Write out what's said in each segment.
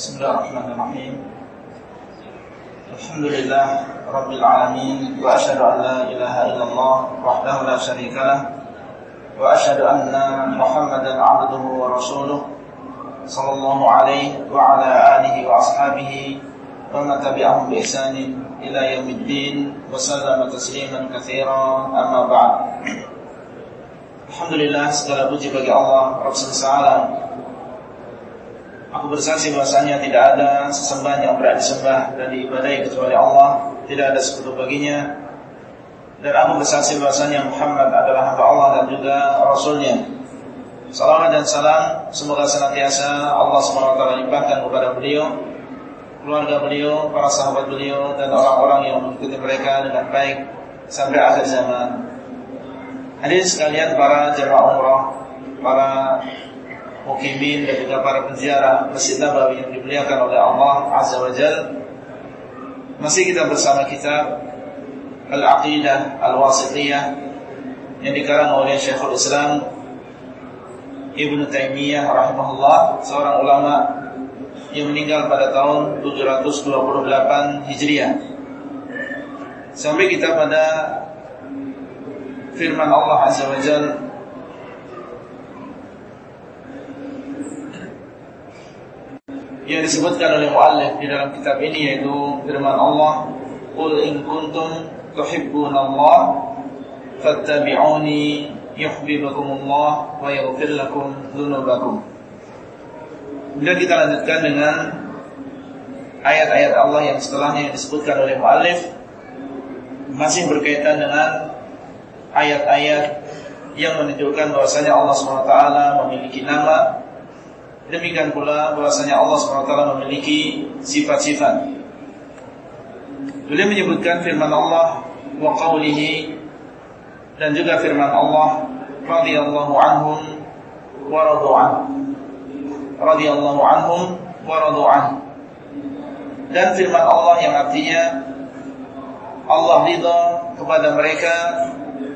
Bismillahirrahmanirrahim Alhamdulillah Rabbil Alamin Wa ashadu an la ilaha illallah Wahdahu la syarikalah Wa ashadu anna Muhammadan abduhu wa rasuluh Sallallahu alaihi Wa ala alihi wa ashabihi Wa ma tabi'ahum bi ihsanin Ila yaumiddin Wa sallama tasliman kathira Amma ba'd Alhamdulillah segala puji bagi Allah Rabb semesta Aku bersaksi bahasanya tidak ada sesembahan yang berat disembah dan diibadai kecuali Allah, tidak ada sekutu baginya. Dan aku bersaksi bahasanya Muhammad adalah hamba Allah dan juga Rasulnya. Salam dan salam semoga senantiasa Allah SWT limpahkan kepada beliau, keluarga beliau, para sahabat beliau dan orang-orang yang mengikuti mereka dengan baik sampai akhir zaman. Hadirin sekalian para jemaah umrah, para mukimin dan juga para penziarah Masjid Nabawi yang dimuliakan oleh Allah Azza wa Jal. Masih kita bersama kitab Al-Aqidah Al-Wasitiyah yang dikarang oleh Syekhul Islam Ibn Taymiyah rahimahullah seorang ulama yang meninggal pada tahun 728 Hijriah. Sampai kita pada firman Allah Azza wa Jalla yang disebutkan oleh muallif di dalam kitab ini yaitu firman Allah Qul in kuntum tuhibbunallah fattabi'uni yuhibbukumullah wa yaghfir lakum dzunubakum Kemudian kita lanjutkan dengan ayat-ayat Allah yang setelahnya yang disebutkan oleh muallif masih berkaitan dengan ayat-ayat yang menunjukkan bahwasanya Allah SWT memiliki nama Demikian pula bahwasanya Allah SWT memiliki sifat-sifat. Beliau menyebutkan firman Allah wa qawlihi dan juga firman Allah radhiyallahu anhum wa radu'an. Radhiyallahu anhum wa radu'an. Dan firman Allah yang artinya Allah ridha kepada mereka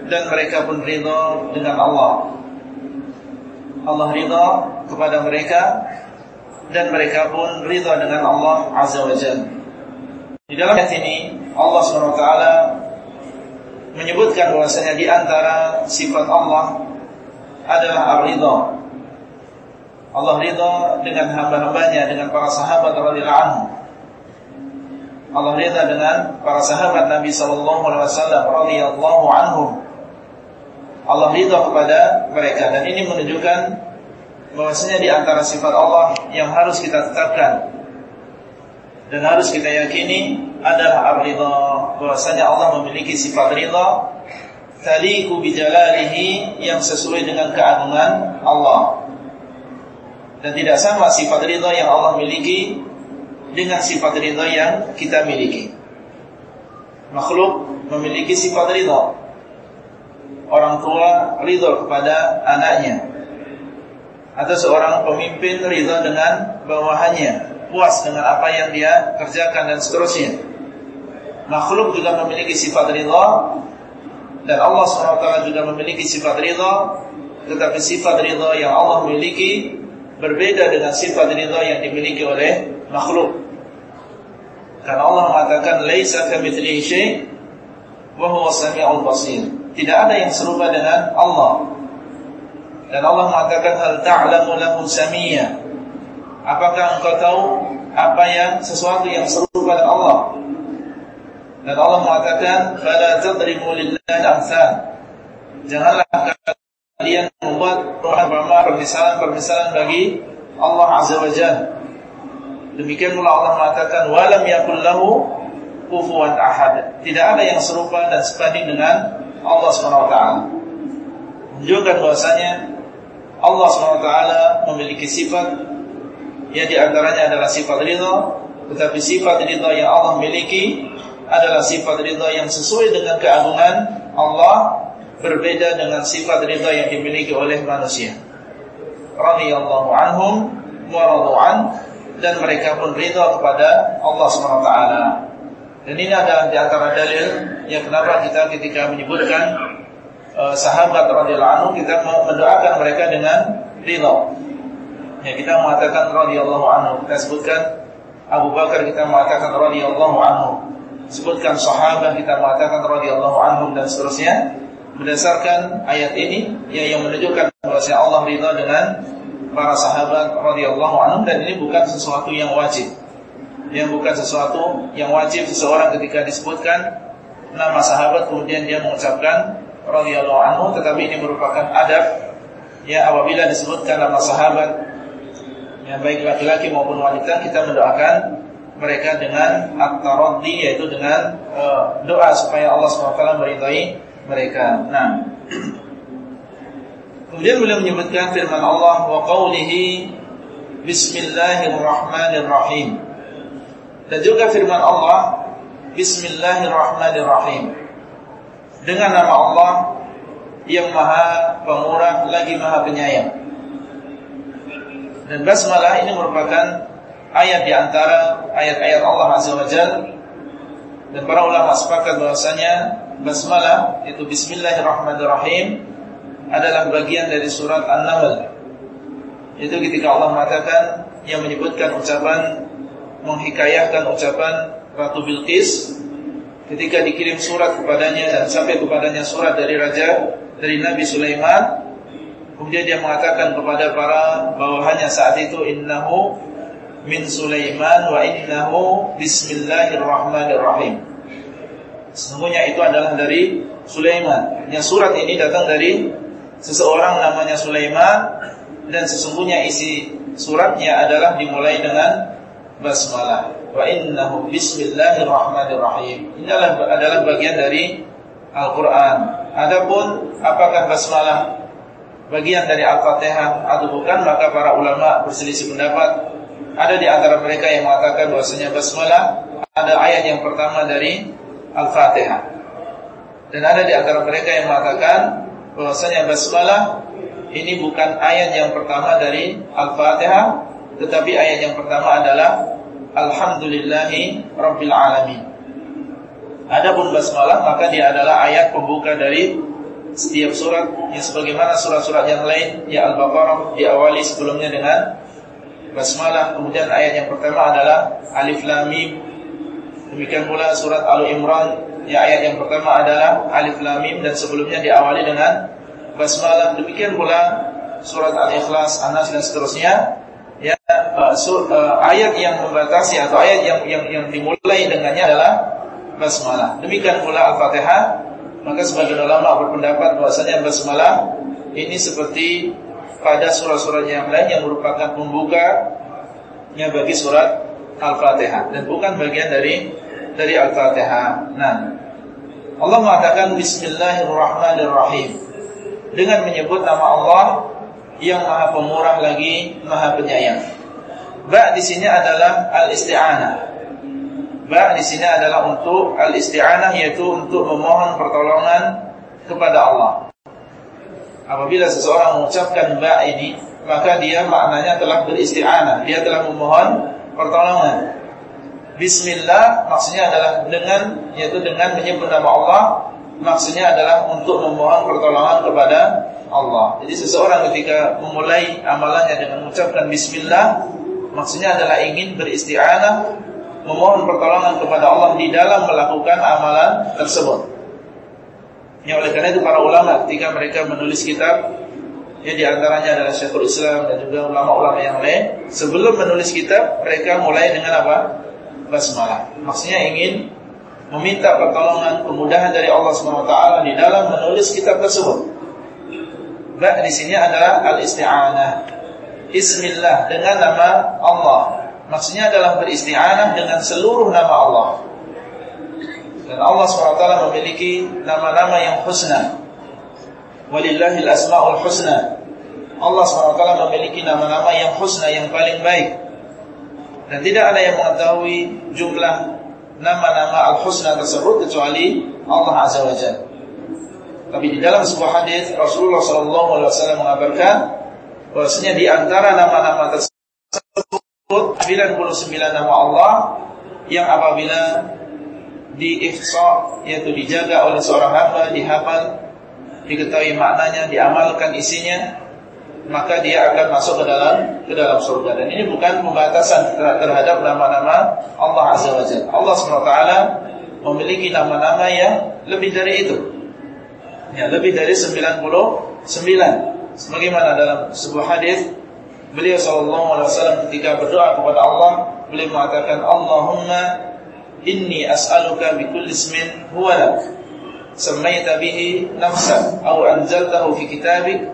dan mereka pun ridha dengan Allah. Allah ridha kepada mereka dan mereka pun ridha dengan Allah Azza wa Jalla. Di dalam ayat ini Allah SWT menyebutkan bahwasanya di antara sifat Allah adalah ar-ridha. Allah ridha dengan hamba-hambanya dengan para sahabat radhiyallahu anhu. Allah ridha dengan para sahabat Nabi sallallahu alaihi wasallam radhiyallahu anhum Allah ridha kepada mereka. Dan ini menunjukkan bahwasanya di antara sifat Allah yang harus kita tetapkan dan harus kita yakini adalah ar-ridha. Bahwasanya Allah memiliki sifat ridha taliku bijalalihi yang sesuai dengan keagungan Allah. Dan tidak sama sifat ridha yang Allah miliki dengan sifat ridha yang kita miliki. Makhluk memiliki sifat ridha orang tua ridho kepada anaknya. Atau seorang pemimpin ridho dengan bawahannya. Puas dengan apa yang dia kerjakan dan seterusnya. Makhluk juga memiliki sifat ridho. Dan Allah SWT juga memiliki sifat ridho. Tetapi sifat ridho yang Allah miliki berbeda dengan sifat ridho yang dimiliki oleh makhluk. Karena Allah mengatakan laisa kamitslihi syai' wa huwa samiul basir tidak ada yang serupa dengan Allah. Dan Allah mengatakan hal ta'lamu lahu samia. Apakah engkau tahu apa yang sesuatu yang serupa dengan Allah? Dan Allah mengatakan fala tadrimu lillahi amsal. Janganlah kalian membuat perumpamaan permisalan-permisalan bagi Allah Azza wa Jalla. Demikian pula Allah mengatakan walam yakul lahu kufuwan ahad. Tidak ada yang serupa dan sebanding dengan Allah SWT menunjukkan bahwasanya Allah SWT memiliki sifat. Yang di antaranya adalah sifat ridha. Tetapi sifat ridha yang Allah miliki adalah sifat ridha yang sesuai dengan keagungan Allah berbeda dengan sifat ridha yang dimiliki oleh manusia. Radhiyallahu anhum wa radu'an dan mereka pun ridha kepada Allah SWT dan ini ada di antara dalil yang kenapa kita ketika menyebutkan uh, sahabat radhiyallahu anhu kita mendoakan mereka dengan ridha. Ya kita mengatakan radhiyallahu anhu. Kita sebutkan Abu Bakar kita mengatakan radhiyallahu anhu. Sebutkan sahabat kita mengatakan radhiyallahu anhum dan seterusnya berdasarkan ayat ini ya yang menunjukkan bahwa Allah ridha dengan para sahabat radhiyallahu anhum dan ini bukan sesuatu yang wajib. Yang bukan sesuatu yang wajib seseorang ketika disebutkan nama sahabat kemudian dia mengucapkan radhiyallahu anhu tetapi ini merupakan adab ya apabila disebutkan nama sahabat ya baik laki-laki maupun wanita kita mendoakan mereka dengan at-taraddi yaitu dengan uh, doa supaya Allah SWT meridai mereka. Nah. Kemudian beliau menyebutkan firman Allah wa qawlihi Bismillahirrahmanirrahim. Dan juga firman Allah Bismillahirrahmanirrahim. Dengan nama Allah yang Maha Pemurah lagi Maha Penyayang. Dan basmalah ini merupakan ayat di antara ayat-ayat Allah Azza wa Jal dan para ulama sepakat bahwasanya basmalah itu bismillahirrahmanirrahim adalah bagian dari surat An-Naml. Itu ketika Allah mengatakan yang menyebutkan ucapan menghikayahkan ucapan Ratu Bilqis ketika dikirim surat kepadanya dan sampai kepadanya surat dari raja dari Nabi Sulaiman Kemudian dia mengatakan kepada para bawahannya saat itu innahu min Sulaiman wa innahu bismillahirrahmanirrahim. Sesungguhnya itu adalah dari Sulaiman. Yang surat ini datang dari seseorang namanya Sulaiman dan sesungguhnya isi suratnya adalah dimulai dengan basmalah. Wa innahu bismillahirrahmanirrahim. Ini adalah, adalah bagian dari Al-Qur'an. Adapun apakah basmalah bagian dari Al-Fatihah atau bukan maka para ulama berselisih pendapat ada di antara mereka yang mengatakan bahwasanya basmalah ada ayat yang pertama dari Al-Fatihah dan ada di antara mereka yang mengatakan bahwasanya basmalah ini bukan ayat yang pertama dari Al-Fatihah tetapi ayat yang pertama adalah Alhamdulillahi Rabbil Alamin. Adapun basmalah maka dia adalah ayat pembuka dari setiap surat. Yang sebagaimana surat-surat yang lain ya Al-Baqarah diawali sebelumnya dengan basmalah. Kemudian ayat yang pertama adalah alif lam mim. Demikian pula surat Al-Imran ya ayat yang pertama adalah alif lam mim dan sebelumnya diawali dengan basmalah. Demikian pula surat Al-Ikhlas Anas dan seterusnya ya uh, uh, ayat yang membatasi atau ayat yang yang yang dimulai dengannya adalah basmalah. Demikian pula Al-Fatihah. Maka sebagian ulama berpendapat bahwasanya basmalah ini seperti pada surat-surat yang lain yang merupakan pembukanya bagi surat Al-Fatihah dan bukan bagian dari dari Al-Fatihah. Nah, Allah mengatakan Bismillahirrahmanirrahim. Dengan menyebut nama Allah yang Maha Pemurah lagi Maha Penyayang. Ba di sini adalah al-isti'anah Ba di sini adalah untuk al-isti'anah yaitu untuk memohon pertolongan kepada Allah. Apabila seseorang mengucapkan ba ini, maka dia maknanya telah beristi'anah, dia telah memohon pertolongan. Bismillah maksudnya adalah dengan yaitu dengan menyebut nama Allah, maksudnya adalah untuk memohon pertolongan kepada Allah. Jadi seseorang ketika memulai amalannya dengan mengucapkan bismillah, maksudnya adalah ingin beristi'anah memohon pertolongan kepada Allah di dalam melakukan amalan tersebut. Ya oleh karena itu para ulama ketika mereka menulis kitab ya di antaranya adalah Syekhul Islam dan juga ulama-ulama yang lain sebelum menulis kitab mereka mulai dengan apa? basmalah. Maksudnya ingin meminta pertolongan kemudahan dari Allah SWT di dalam menulis kitab tersebut. Ba di sini adalah al-isti'anah. Bismillah dengan nama Allah Maksudnya adalah beristi'anah dengan seluruh nama Allah. Dan Allah SWT memiliki nama-nama yang husna. Walillahil asma'ul husna. Allah SWT memiliki nama-nama yang husna, yang paling baik. Dan tidak ada yang mengetahui jumlah nama-nama al-husna tersebut kecuali Allah Azza wa Jalla. Tapi di dalam sebuah hadis Rasulullah SAW mengabarkan bahwasanya di antara nama-nama tersebut 99 nama Allah yang apabila diihsa yaitu dijaga oleh seorang hamba, dihafal, diketahui maknanya, diamalkan isinya, maka dia akan masuk ke dalam ke dalam surga dan ini bukan pembatasan terhadap nama-nama Allah Azza wa Jalla. Allah SWT memiliki nama-nama yang lebih dari itu. Ya, lebih dari 99. Sebagaimana dalam sebuah hadis beliau wasallam ketika berdoa kepada Allah, beliau mengatakan Allahumma inni as'aluka bi kulli ismin huwa lak sammaita bihi nafsak aw anzaltahu fi kitabik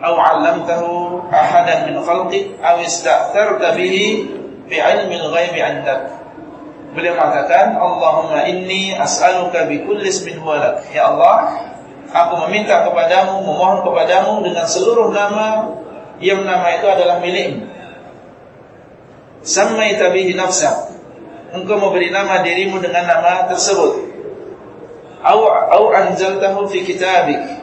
'allamtahu ahadan min khalqik aw ista'tharta bihi fi 'ilmi al-ghaib 'indak Beliau mengatakan Allahumma inni as'aluka bi kulli ismin huwa lak. Ya Allah aku meminta kepadamu memohon kepadamu dengan seluruh nama yang nama itu adalah milikmu. Sammaita bihi nafsak. Engkau memberi nama dirimu dengan nama tersebut. Au au anzaltahu fi kitabik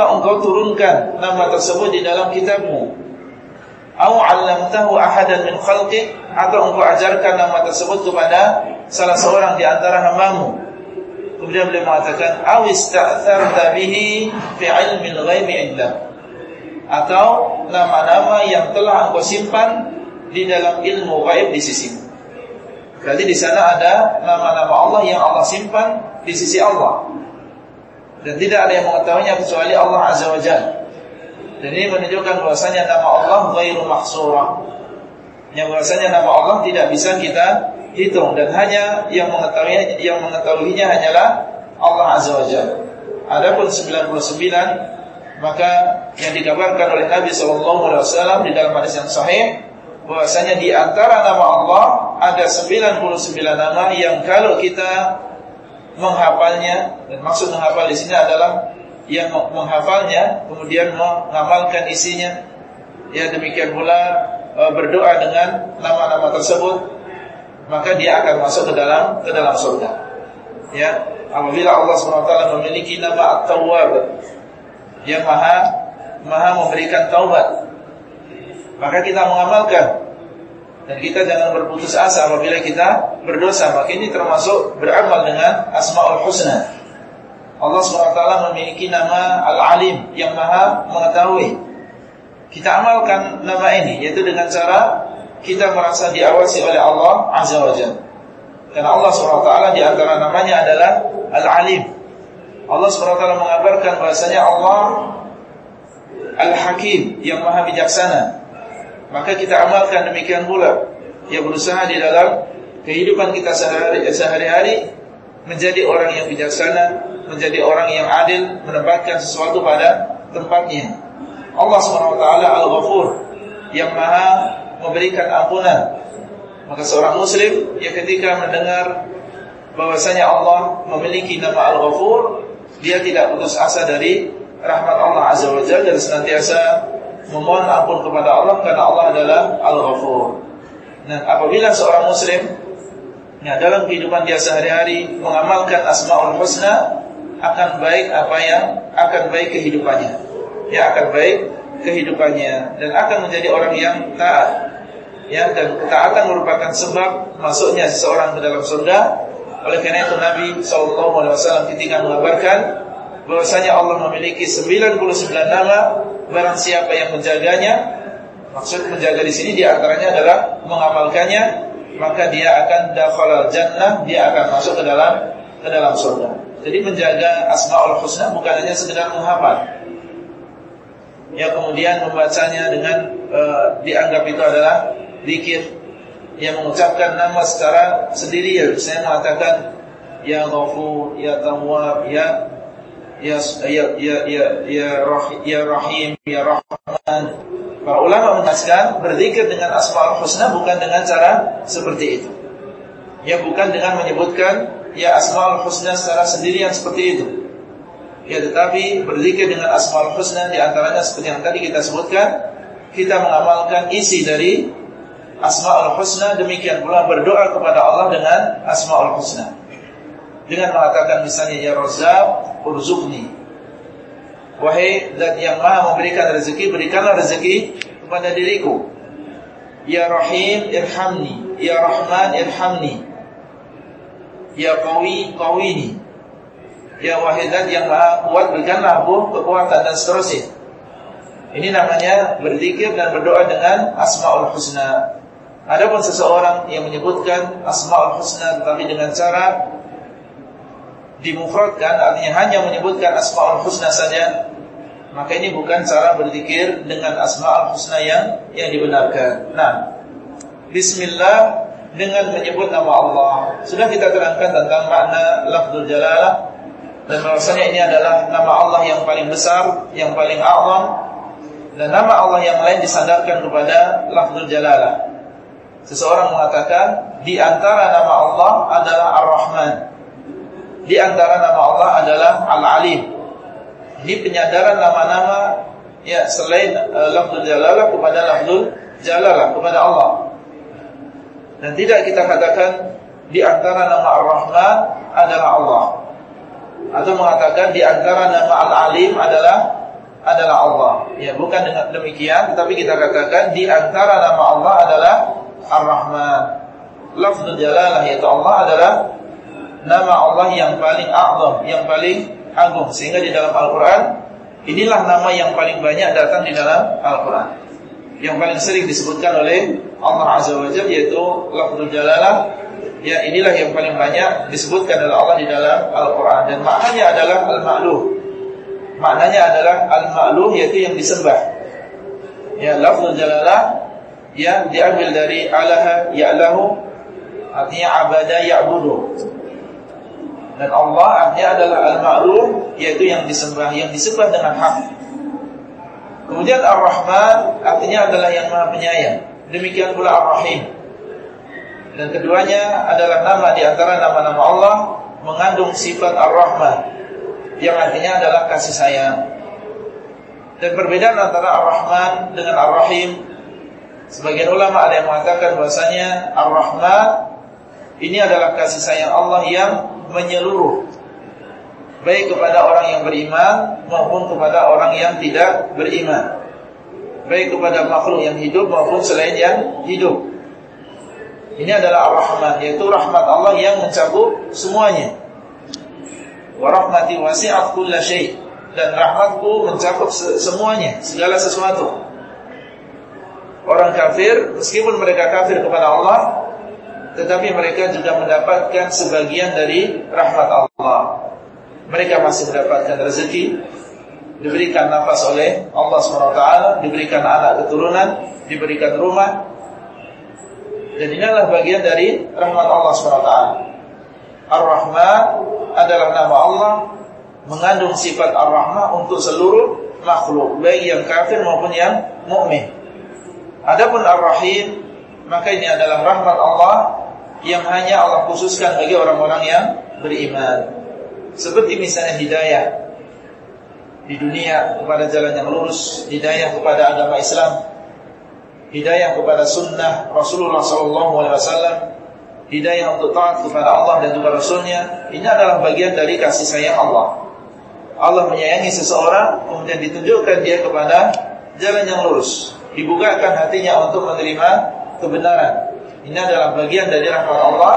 atau engkau turunkan nama tersebut di dalam kitabmu. Au 'allamtahu ahadan min khalqik atau engkau ajarkan nama tersebut kepada salah seorang di antara hambamu. Kemudian beliau mengatakan au ista'tharta bihi fi 'ilmi al-ghaib 'indak atau nama-nama yang telah engkau simpan di dalam ilmu gaib di sisimu. Berarti di sana ada nama-nama Allah yang Allah simpan di sisi Allah. Dan tidak ada yang mengetahuinya kecuali Allah Azza wa Jalla. Dan ini menunjukkan bahwasanya nama Allah ghairu mahsurah. Yang bahwasanya nama Allah tidak bisa kita hitung dan hanya yang mengetahui yang mengetahuinya hanyalah Allah Azza wa Jalla. Adapun 99 maka yang dikabarkan oleh Nabi sallallahu alaihi wasallam di dalam hadis yang sahih bahwasanya di antara nama Allah ada 99 nama yang kalau kita menghafalnya dan maksud menghafal di sini adalah yang menghafalnya kemudian mengamalkan isinya. Ya demikian pula e, berdoa dengan nama-nama tersebut maka dia akan masuk ke dalam ke dalam surga. Ya apabila Allah SWT memiliki nama At-Tawwab yang maha maha memberikan taubat maka kita mengamalkan dan kita jangan berputus asa apabila kita berdosa. Maka ini termasuk beramal dengan asmaul husna. Allah SWT memiliki nama Al-Alim yang maha mengetahui. Kita amalkan nama ini yaitu dengan cara kita merasa diawasi oleh Allah Azza wa Jalla. Karena Allah SWT di antara namanya adalah Al-Alim. Allah SWT mengabarkan bahasanya Allah Al-Hakim yang maha bijaksana maka kita amalkan demikian pula. Ya berusaha di dalam kehidupan kita sehari-hari menjadi orang yang bijaksana menjadi orang yang adil menempatkan sesuatu pada tempatnya. Allah SWT Al-Ghafur yang maha memberikan ampunan. Maka seorang muslim yang ketika mendengar bahwasanya Allah memiliki nama Al-Ghafur dia tidak putus asa dari rahmat Allah Azza wa Jalla dan senantiasa memohon ampun kepada Allah karena Allah adalah Al-Ghafur. Nah, apabila seorang muslim ya, dalam kehidupan dia sehari-hari mengamalkan Asmaul Husna akan baik apa yang akan baik kehidupannya. Ya akan baik kehidupannya dan akan menjadi orang yang taat. Ya dan ketaatan merupakan sebab masuknya seseorang ke dalam surga. Oleh karena itu Nabi SAW ketika mengabarkan bahwasanya Allah memiliki 99 nama. Barang siapa yang menjaganya maksud menjaga di sini di antaranya adalah mengamalkannya maka dia akan dakhalal jannah dia akan masuk ke dalam ke dalam surga. Jadi menjaga asmaul husna bukan hanya sekedar menghafal. Ya kemudian membacanya dengan e, dianggap itu adalah zikir yang mengucapkan nama secara sendirian saya mengatakan ya ghafur ya tawwab ya ya ya ya ya ya, rahim, ya rahim ya rahman. Para ulama menjelaskan berzikir dengan asmaul husna bukan dengan cara seperti itu. Ya bukan dengan menyebutkan ya asmaul husna secara sendirian seperti itu. Ya tetapi berzikir dengan asmaul husna di antaranya seperti yang tadi kita sebutkan kita mengamalkan isi dari asmaul husna demikian pula berdoa kepada Allah dengan asmaul husna dengan mengatakan misalnya ya Razzaq urzuqni. Wahai zat yang maha memberikan rezeki berikanlah rezeki kepada diriku. Ya Rahim irhamni. Ya Rahman irhamni. Ya Qawi qawini. Ya wahai zat yang maha kuat berikanlah aku kekuatan dan seterusnya. Ini namanya berzikir dan berdoa dengan Asmaul Husna. Adapun seseorang yang menyebutkan Asmaul Husna tetapi dengan cara dimufradkan artinya hanya menyebutkan Asmaul Husna saja, maka ini bukan cara berzikir dengan Asmaul Husna yang yang dibenarkan. Nah, bismillah dengan menyebut nama Allah. Sudah kita terangkan tentang makna lafzul jalalah dan bahwasanya ini adalah nama Allah yang paling besar, yang paling azam dan nama Allah yang lain disandarkan kepada lafzul jalalah. Seseorang mengatakan di antara nama Allah adalah Ar-Rahman. Di antara nama Allah adalah Al-Alim. Ini penyadaran nama-nama ya selain uh, lafzul jalalah kepada lafzul jalalah kepada Allah. Dan tidak kita katakan di antara nama Ar-Rahman adalah Allah. Atau mengatakan di antara nama Al-Alim adalah adalah Allah. Ya, bukan dengan demikian, tetapi kita katakan di antara nama Allah adalah Ar-Rahman. Lafzul jalalah yaitu Allah adalah nama Allah yang paling azam, yang paling agung sehingga di dalam Al-Qur'an inilah nama yang paling banyak datang di dalam Al-Qur'an yang paling sering disebutkan oleh Allah Azza wa Jalla yaitu lafzul jalalah ya inilah yang paling banyak disebutkan oleh Allah di dalam Al-Qur'an dan maknanya adalah al-ma'luh. Maknanya adalah al-ma'luh yaitu yang disembah. Ya lafzul jalalah yang diambil dari alaha ya'lahu artinya abada ya'budu. Dan Allah artinya adalah al-ma'luh yaitu yang disembah, yang disembah dengan hak. Kemudian Ar-Rahman artinya adalah yang Maha Penyayang. Demikian pula Ar-Rahim. Dan keduanya adalah nama di antara nama-nama Allah mengandung sifat Ar-Rahman yang artinya adalah kasih sayang. Dan perbedaan antara Ar-Rahman dengan Ar-Rahim sebagian ulama ada yang mengatakan bahasanya Ar-Rahman ini adalah kasih sayang Allah yang menyeluruh baik kepada orang yang beriman maupun kepada orang yang tidak beriman. Baik kepada makhluk yang hidup maupun selain yang hidup. Ini adalah Ar-Rahman, yaitu rahmat Allah yang mencakup semuanya. Wa rahmati wasi'at kulla syai' dan rahmatku mencakup semuanya, segala sesuatu. Orang kafir meskipun mereka kafir kepada Allah tetapi mereka juga mendapatkan sebagian dari rahmat Allah mereka masih mendapatkan rezeki, diberikan nafas oleh Allah SWT, diberikan anak keturunan, diberikan rumah. Dan inilah bagian dari rahmat Allah SWT. Ar-Rahman adalah nama Allah mengandung sifat Ar-Rahman untuk seluruh makhluk, baik yang kafir maupun yang mukmin. Adapun Ar-Rahim, maka ini adalah rahmat Allah yang hanya Allah khususkan bagi orang-orang yang beriman. Seperti misalnya hidayah di dunia kepada jalan yang lurus, hidayah kepada agama Islam, hidayah kepada sunnah Rasulullah SAW, hidayah untuk taat kepada Allah dan juga Rasulnya. Ini adalah bagian dari kasih sayang Allah. Allah menyayangi seseorang, kemudian ditunjukkan dia kepada jalan yang lurus, dibukakan hatinya untuk menerima kebenaran. Ini adalah bagian dari rahmat Allah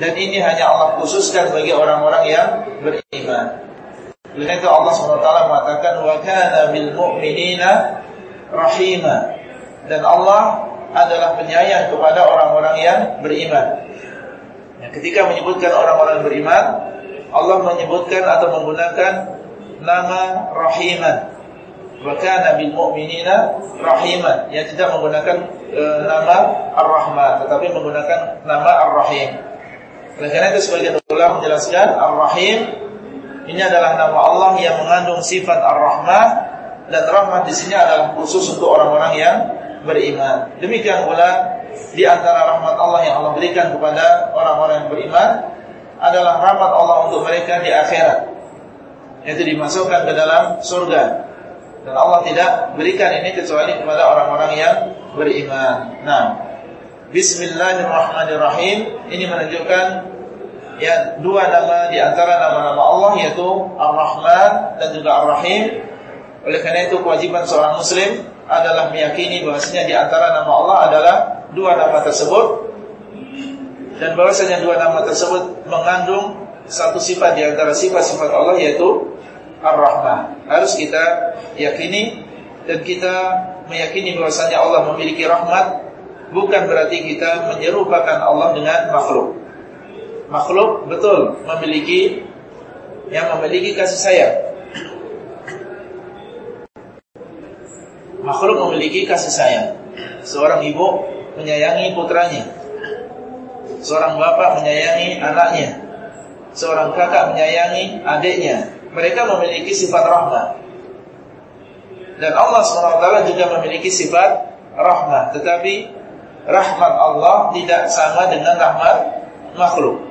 dan ini hanya Allah khususkan bagi orang-orang yang beriman. Oleh itu Allah SWT mengatakan wa kana bil mu'minina rahima. Dan Allah adalah penyayang kepada orang-orang yang beriman. Ya, ketika menyebutkan orang-orang beriman, Allah menyebutkan atau menggunakan nama rahiman. Wa kana bil mu'minina rahiman. Yang tidak menggunakan e, nama Ar-Rahman, tetapi menggunakan nama Ar-Rahim. Oleh karena itu sebagian ulama menjelaskan Ar-Rahim ini adalah nama Allah yang mengandung sifat Ar-Rahmah dan rahmat di sini adalah khusus untuk orang-orang yang beriman. Demikian pula di antara rahmat Allah yang Allah berikan kepada orang-orang yang beriman adalah rahmat Allah untuk mereka di akhirat. Yaitu dimasukkan ke dalam surga. Dan Allah tidak berikan ini kecuali kepada orang-orang yang beriman. Nah, Bismillahirrahmanirrahim ini menunjukkan ya dua nama di antara nama-nama Allah yaitu Ar-Rahman dan juga Ar-Rahim. Oleh karena itu kewajiban seorang muslim adalah meyakini bahwasanya di antara nama Allah adalah dua nama tersebut dan bahwasanya dua nama tersebut mengandung satu sifat di antara sifat-sifat Allah yaitu Ar-Rahman. Harus kita yakini dan kita meyakini bahwasanya Allah memiliki rahmat bukan berarti kita menyerupakan Allah dengan makhluk. Makhluk betul memiliki yang memiliki kasih sayang. Makhluk memiliki kasih sayang. Seorang ibu menyayangi putranya. Seorang bapak menyayangi anaknya. Seorang kakak menyayangi adiknya. Mereka memiliki sifat rahmat. Dan Allah SWT juga memiliki sifat rahmat. Tetapi rahmat Allah tidak sama dengan rahmat makhluk.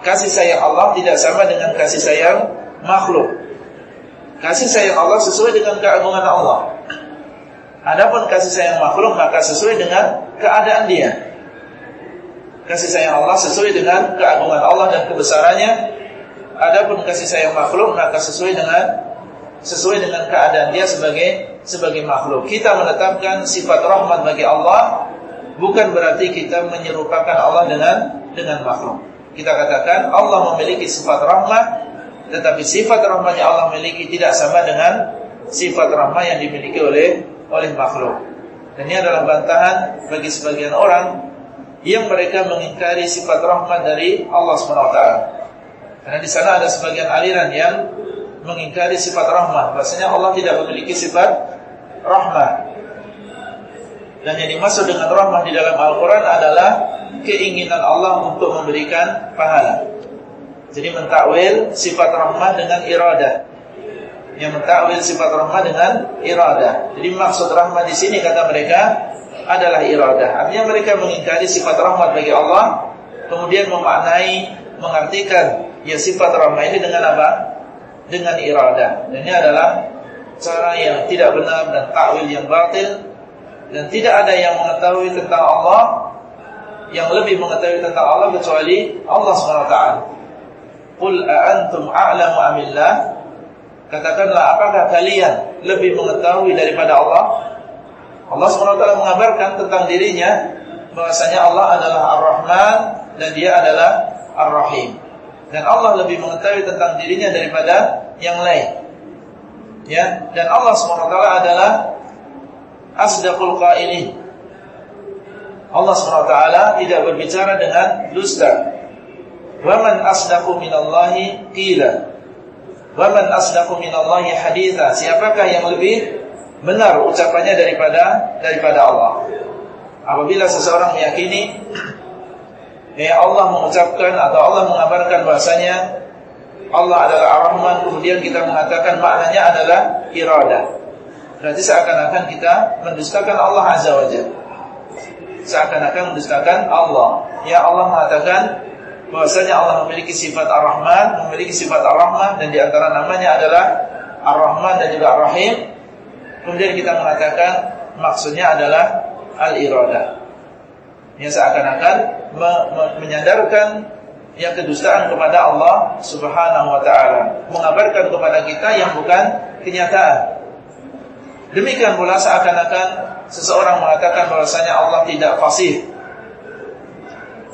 Kasih sayang Allah tidak sama dengan kasih sayang makhluk. Kasih sayang Allah sesuai dengan keagungan Allah. Adapun kasih sayang makhluk maka sesuai dengan keadaan dia. Kasih sayang Allah sesuai dengan keagungan Allah dan kebesarannya. Adapun kasih sayang makhluk maka sesuai dengan sesuai dengan keadaan dia sebagai sebagai makhluk. Kita menetapkan sifat rahmat bagi Allah bukan berarti kita menyerupakan Allah dengan dengan makhluk. Kita katakan Allah memiliki sifat rahmat tetapi sifat rahmatnya Allah miliki tidak sama dengan sifat rahmat yang dimiliki oleh oleh makhluk. Dan ini adalah bantahan bagi sebagian orang yang mereka mengingkari sifat rahmat dari Allah SWT. Karena di sana ada sebagian aliran yang mengingkari sifat rahmat. Bahasanya Allah tidak memiliki sifat rahmat. Dan yang dimaksud dengan rahmat di dalam Al-Quran adalah keinginan Allah untuk memberikan pahala. Jadi mentakwil sifat rahmat dengan iradah. Yang mentakwil sifat rahmat dengan iradah. Jadi maksud rahmat di sini kata mereka adalah iradah. Artinya mereka mengingkari sifat rahmat bagi Allah, kemudian memaknai, mengartikan ya sifat rahmat ini dengan apa? Dengan iradah. Dan ini adalah cara yang tidak benar dan takwil yang batil dan tidak ada yang mengetahui tentang Allah yang lebih mengetahui tentang Allah kecuali Allah SWT. Qul a'antum a'lamu amillah Katakanlah apakah kalian lebih mengetahui daripada Allah? Allah SWT mengabarkan tentang dirinya bahwasanya Allah adalah Ar-Rahman dan dia adalah Ar-Rahim dan Allah lebih mengetahui tentang dirinya daripada yang lain. Ya, dan Allah SWT adalah asdaqul qailin. Allah SWT tidak berbicara dengan dusta. Wa man asdaqu minallahi qila. Wa man asdaqu minallahi haditha. Siapakah yang lebih benar ucapannya daripada daripada Allah? Apabila seseorang meyakini ya Allah mengucapkan atau Allah mengabarkan bahasanya Allah adalah Ar-Rahman kemudian kita mengatakan maknanya adalah iradah. Berarti seakan-akan kita mendustakan Allah Azza wa Jalla. Seakan-akan mendustakan Allah. Ya Allah mengatakan bahwasanya Allah memiliki sifat Ar-Rahman, memiliki sifat Ar-Rahman dan di antara namanya adalah Ar-Rahman dan juga Ar-Rahim. Kemudian kita mengatakan maksudnya adalah Al-Iradah yang seakan-akan me me yang kedustaan kepada Allah Subhanahu wa taala, mengabarkan kepada kita yang bukan kenyataan. Demikian pula seakan-akan seseorang mengatakan bahwasanya Allah tidak fasih.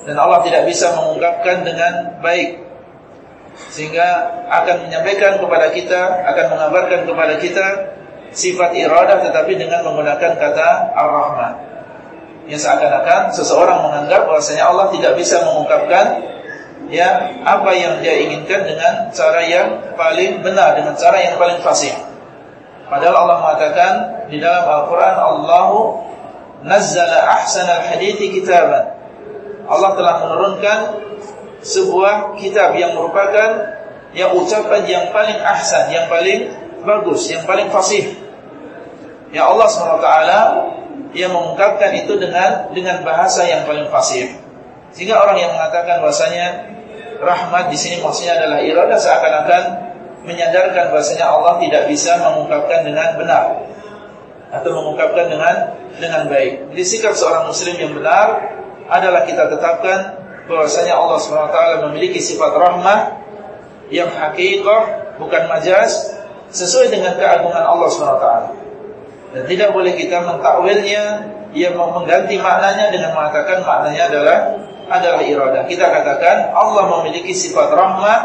Dan Allah tidak bisa mengungkapkan dengan baik. Sehingga akan menyampaikan kepada kita, akan mengabarkan kepada kita sifat iradah tetapi dengan menggunakan kata Ar-Rahman yang seakan-akan seseorang menganggap bahwasanya Allah tidak bisa mengungkapkan ya apa yang dia inginkan dengan cara yang paling benar dengan cara yang paling fasih. Padahal Allah mengatakan di dalam Al-Qur'an Allahu nazzala ahsanal hadithi kitaban. Allah telah menurunkan sebuah kitab yang merupakan yang ucapan yang paling ahsan, yang paling bagus, yang paling fasih. Ya Allah SWT ia mengungkapkan itu dengan dengan bahasa yang paling fasih. Sehingga orang yang mengatakan bahasanya rahmat di sini maksudnya adalah iradah seakan-akan menyadarkan bahasanya Allah tidak bisa mengungkapkan dengan benar atau mengungkapkan dengan dengan baik. Jadi sikap seorang muslim yang benar adalah kita tetapkan bahwasanya Allah SWT memiliki sifat rahmat yang hakikah bukan majaz sesuai dengan keagungan Allah SWT. Dan tidak boleh kita mentakwilnya Ia mau mengganti maknanya dengan mengatakan maknanya adalah adalah iradah. Kita katakan Allah memiliki sifat rahmat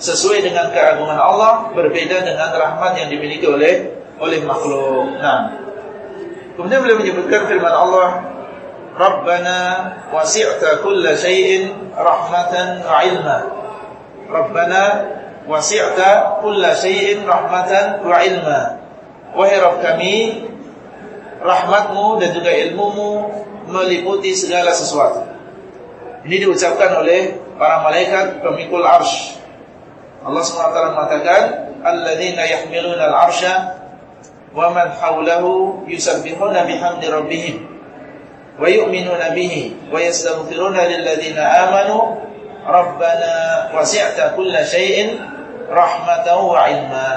sesuai dengan keagungan Allah berbeda dengan rahmat yang dimiliki oleh oleh makhluk. Nah, kemudian beliau menyebutkan firman Allah, Rabbana wasi'ta kulla syai'in rahmatan wa ilma. Rabbana wasi'ta kulla syai'in rahmatan wa ilma. Wahai Rabb kami, rahmatmu dan juga ilmumu meliputi segala sesuatu. Ini diucapkan oleh para malaikat pemikul arsh. Allah SWT mengatakan, Alladzina yahmiluna al-arsha wa man hawlahu yusabbihuna bihamdi rabbihim wa yu'minuna bihi wa yastaghfiruna lilladzina amanu Rabbana wasi'ta kulla syai'in rahmatan wa ilma.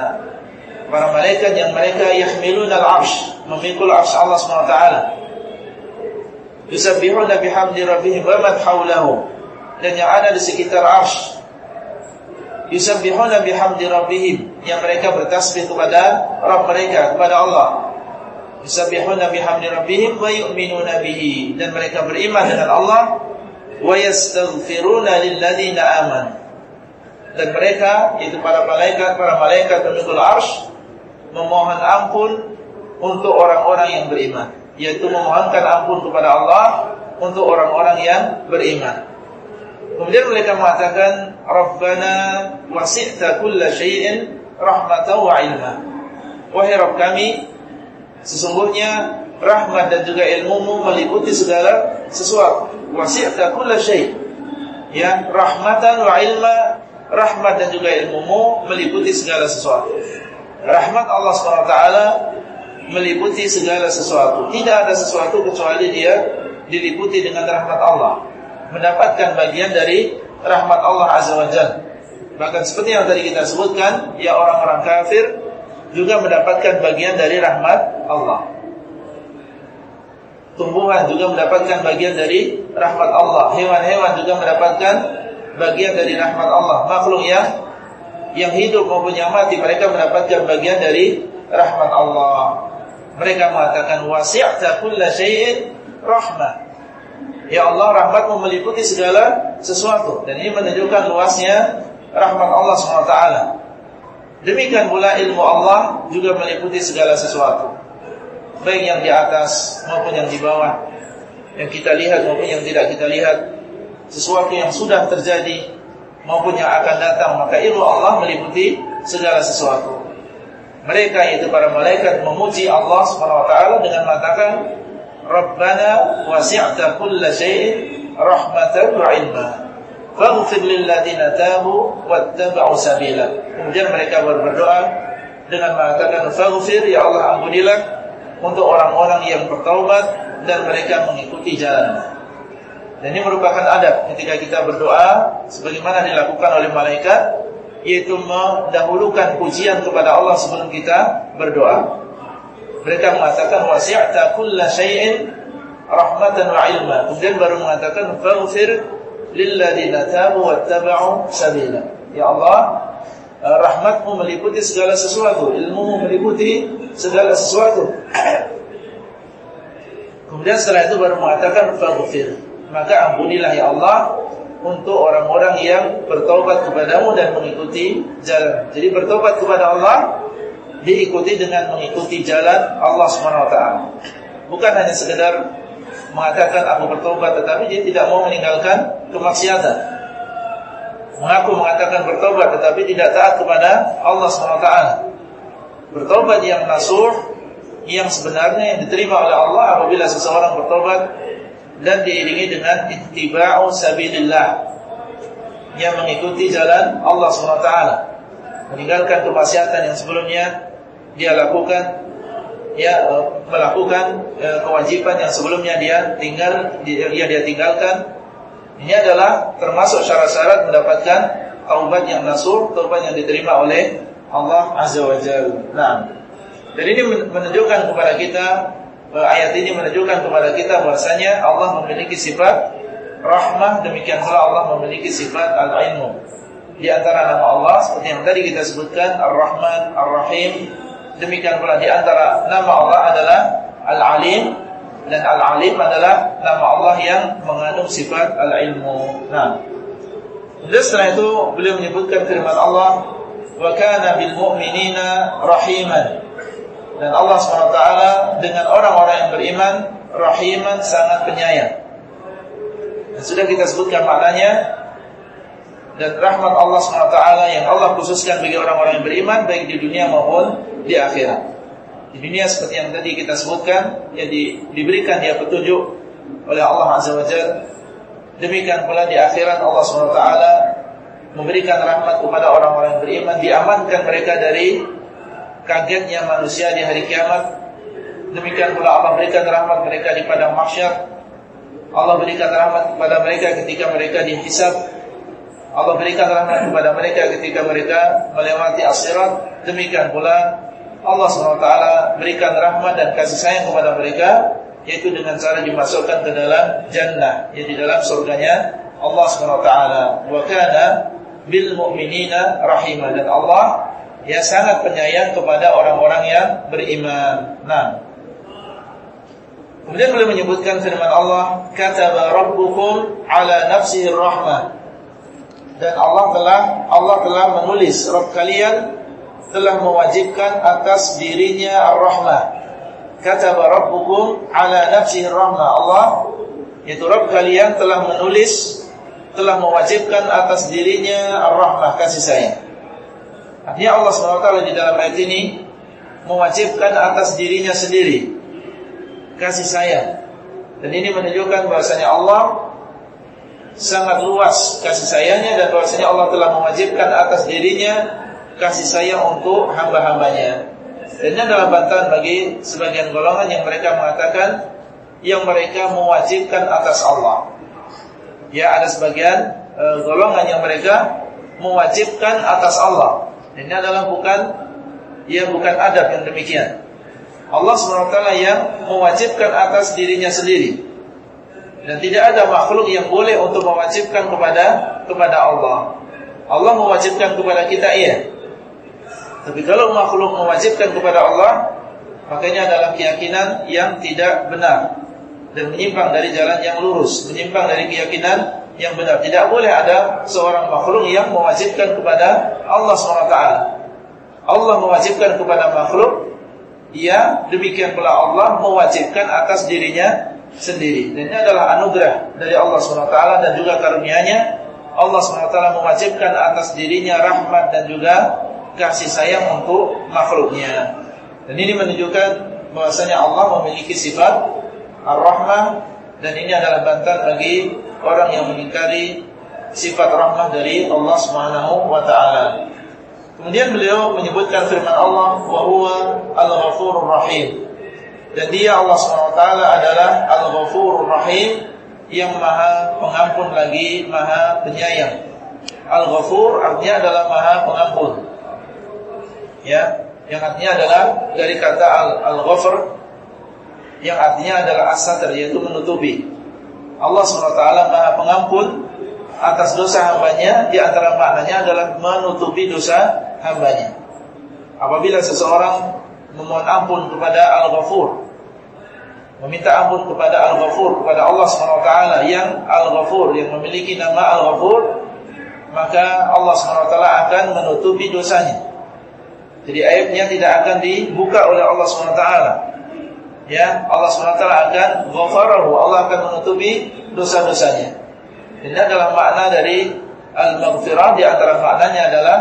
Para malaikat yang mereka yahmiluna al-arsh, memikul arsh Allah SWT. Yusabbihuna bihamdi rabbihim wa man hawlahu. Dan yang ada di sekitar arsh yusabbihuna bihamdi rabbihim. Yang mereka bertasbih kepada Rabb mereka kepada Allah. Yusabbihuna bihamdi rabbihim wa yu'minuna bihi. Dan mereka beriman dengan Allah. Wa yastaghfiruna lilladzina amanu dan mereka itu para malaikat para malaikat pemikul arsh memohon ampun untuk orang-orang yang beriman yaitu memohonkan ampun kepada Allah untuk orang-orang yang beriman Kemudian mereka mengatakan Rabbana wasi'ta kulla syai'in rahmatan wa ilma. Wahai Rabb kami, sesungguhnya rahmat dan juga ilmumu meliputi segala sesuatu. Wasi'ta kulla syai'. Ya, rahmatan wa ilma, rahmat dan juga ilmumu meliputi segala sesuatu. Rahmat Allah SWT meliputi segala sesuatu. Tidak ada sesuatu kecuali dia diliputi dengan rahmat Allah mendapatkan bagian dari rahmat Allah Azza wa Jalla. Bahkan seperti yang tadi kita sebutkan, ya orang-orang kafir juga mendapatkan bagian dari rahmat Allah. Tumbuhan juga mendapatkan bagian dari rahmat Allah. Hewan-hewan juga mendapatkan bagian dari rahmat Allah. Makhluk yang yang hidup maupun yang mati mereka mendapatkan bagian dari rahmat Allah. Mereka mengatakan wasi'ta kulla syai'in rahmah. Ya Allah rahmatmu meliputi segala sesuatu. Dan ini menunjukkan luasnya rahmat Allah SWT Demikian pula ilmu Allah juga meliputi segala sesuatu. Baik yang di atas maupun yang di bawah. Yang kita lihat maupun yang tidak kita lihat. Sesuatu yang sudah terjadi maupun yang akan datang Maka ilmu Allah meliputi segala sesuatu Mereka itu para malaikat memuji Allah SWT dengan mengatakan Rabbana wasi'ta kulla syai'in rahmatan wa ilma. Faghfir lil ladzina tabu wattaba'u sabila. Kemudian mereka berdoa dengan mengatakan faghfir ya Allah ampunilah untuk orang-orang yang bertaubat dan mereka mengikuti jalan. Dan ini merupakan adab ketika kita berdoa sebagaimana dilakukan oleh malaikat yaitu mendahulukan pujian kepada Allah sebelum kita berdoa. Mereka mengatakan wasi'ta kulla syai'in rahmatan wa ilma. Kemudian baru mengatakan faghfir lilladzina tabu wattaba'u sabila. Ya Allah, eh, rahmatmu meliputi segala sesuatu, ilmumu meliputi segala sesuatu. Kemudian setelah itu baru mengatakan faghfir. Maka ampunilah ya Allah untuk orang-orang yang bertobat kepadamu dan mengikuti jalan. Jadi bertobat kepada Allah diikuti dengan mengikuti jalan Allah SWT. Bukan hanya sekedar mengatakan aku bertobat tetapi dia tidak mau meninggalkan kemaksiatan. Mengaku mengatakan bertobat tetapi tidak taat kepada Allah SWT. Bertobat yang nasuh yang sebenarnya yang diterima oleh Allah apabila seseorang bertobat dan diiringi dengan ittiba'u sabilillah. Yang mengikuti jalan Allah SWT. Meninggalkan kemaksiatan yang sebelumnya dia lakukan ya e, melakukan e, kewajiban yang sebelumnya dia tinggal dia, dia tinggalkan. Ini adalah termasuk syarat-syarat mendapatkan taubat yang nasuh, taubat yang diterima oleh Allah Azza wa Jalla. Nah, dan ini menunjukkan kepada kita ayat ini menunjukkan kepada kita bahwasanya Allah memiliki sifat rahmah demikian pula Allah memiliki sifat al-ilmu. Di antara nama Allah seperti yang tadi kita sebutkan Ar-Rahman, Ar-Rahim, Demikian pula di antara nama Allah adalah Al-Alim dan Al-Alim adalah nama Allah yang mengandung sifat Al-Ilmu. Nah, setelah itu beliau menyebutkan firman Allah, "Wa kana bil mu'minina rahiman." Dan Allah SWT dengan orang-orang yang beriman Rahiman sangat penyayang. Dan sudah kita sebutkan maknanya Dan rahmat Allah SWT yang Allah khususkan bagi orang-orang yang beriman Baik di dunia maupun di akhirat. Di dunia seperti yang tadi kita sebutkan Ya di, diberikan dia petunjuk oleh Allah Azza wa Jal. Demikian pula di akhirat Allah SWT Memberikan rahmat kepada orang-orang yang beriman Diamankan mereka dari kagetnya manusia di hari kiamat. Demikian pula Allah berikan rahmat mereka di padang mahsyar. Allah berikan rahmat kepada mereka ketika mereka dihisab. Allah berikan rahmat kepada mereka ketika mereka melewati asirat. Demikian pula Allah SWT berikan rahmat dan kasih sayang kepada mereka yaitu dengan cara dimasukkan ke dalam jannah yaitu di dalam surganya Allah SWT. Wa kana bil mu'minina rahimah dan Allah ya sangat penyayang kepada orang-orang yang beriman. Nah. Kemudian boleh menyebutkan firman Allah, "Kataba rabbukum ala nafsihi rahmah." Dan Allah telah Allah telah menulis Rabb kalian telah mewajibkan atas dirinya ar-rahmah. Kataba rabbukum ala nafsihi rahmah. Allah yaitu Rabb kalian telah menulis telah mewajibkan atas dirinya ar-rahmah kasih sayang. Artinya Allah SWT di dalam ayat ini mewajibkan atas dirinya sendiri kasih sayang. Dan ini menunjukkan bahwasanya Allah sangat luas kasih sayangnya dan bahwasanya Allah telah mewajibkan atas dirinya kasih sayang untuk hamba-hambanya. Dan ini adalah bantahan bagi sebagian golongan yang mereka mengatakan yang mereka mewajibkan atas Allah. Ya ada sebagian e, golongan yang mereka mewajibkan atas Allah. Ini adalah bukan ya bukan adab yang demikian. Allah SWT yang mewajibkan atas dirinya sendiri. Dan tidak ada makhluk yang boleh untuk mewajibkan kepada kepada Allah. Allah mewajibkan kepada kita iya. Tapi kalau makhluk mewajibkan kepada Allah, makanya adalah keyakinan yang tidak benar dan menyimpang dari jalan yang lurus, menyimpang dari keyakinan yang benar. Tidak boleh ada seorang makhluk yang mewajibkan kepada Allah SWT. Allah mewajibkan kepada makhluk, ya demikian pula Allah mewajibkan atas dirinya sendiri. Dan ini adalah anugerah dari Allah SWT dan juga karunia-Nya. Allah SWT mewajibkan atas dirinya rahmat dan juga kasih sayang untuk makhluknya. Dan ini menunjukkan bahwasanya Allah memiliki sifat Ar-Rahmah dan ini adalah bantahan bagi orang yang mengingkari sifat rahmah dari Allah Subhanahu wa taala. Kemudian beliau menyebutkan firman Allah wa huwa al-ghafurur rahim. Dan dia Allah Subhanahu wa taala adalah al-ghafurur rahim yang maha pengampun lagi maha penyayang. Al-ghafur artinya adalah maha pengampun. Ya, yang artinya adalah dari kata al-ghafur yang artinya adalah as-satr yaitu menutupi. Allah SWT maha pengampun atas dosa hambanya. Di antara maknanya adalah menutupi dosa hambanya. Apabila seseorang memohon ampun kepada Al-Ghafur Meminta ampun kepada Al-Ghafur Kepada Allah SWT yang Al-Ghafur Yang memiliki nama Al-Ghafur Maka Allah SWT akan menutupi dosanya. Jadi aibnya tidak akan dibuka oleh Allah SWT ya Allah SWT akan ghafarahu. Allah akan menutupi dosa-dosanya. Ini adalah makna dari al-maghfirah. Di antara maknanya adalah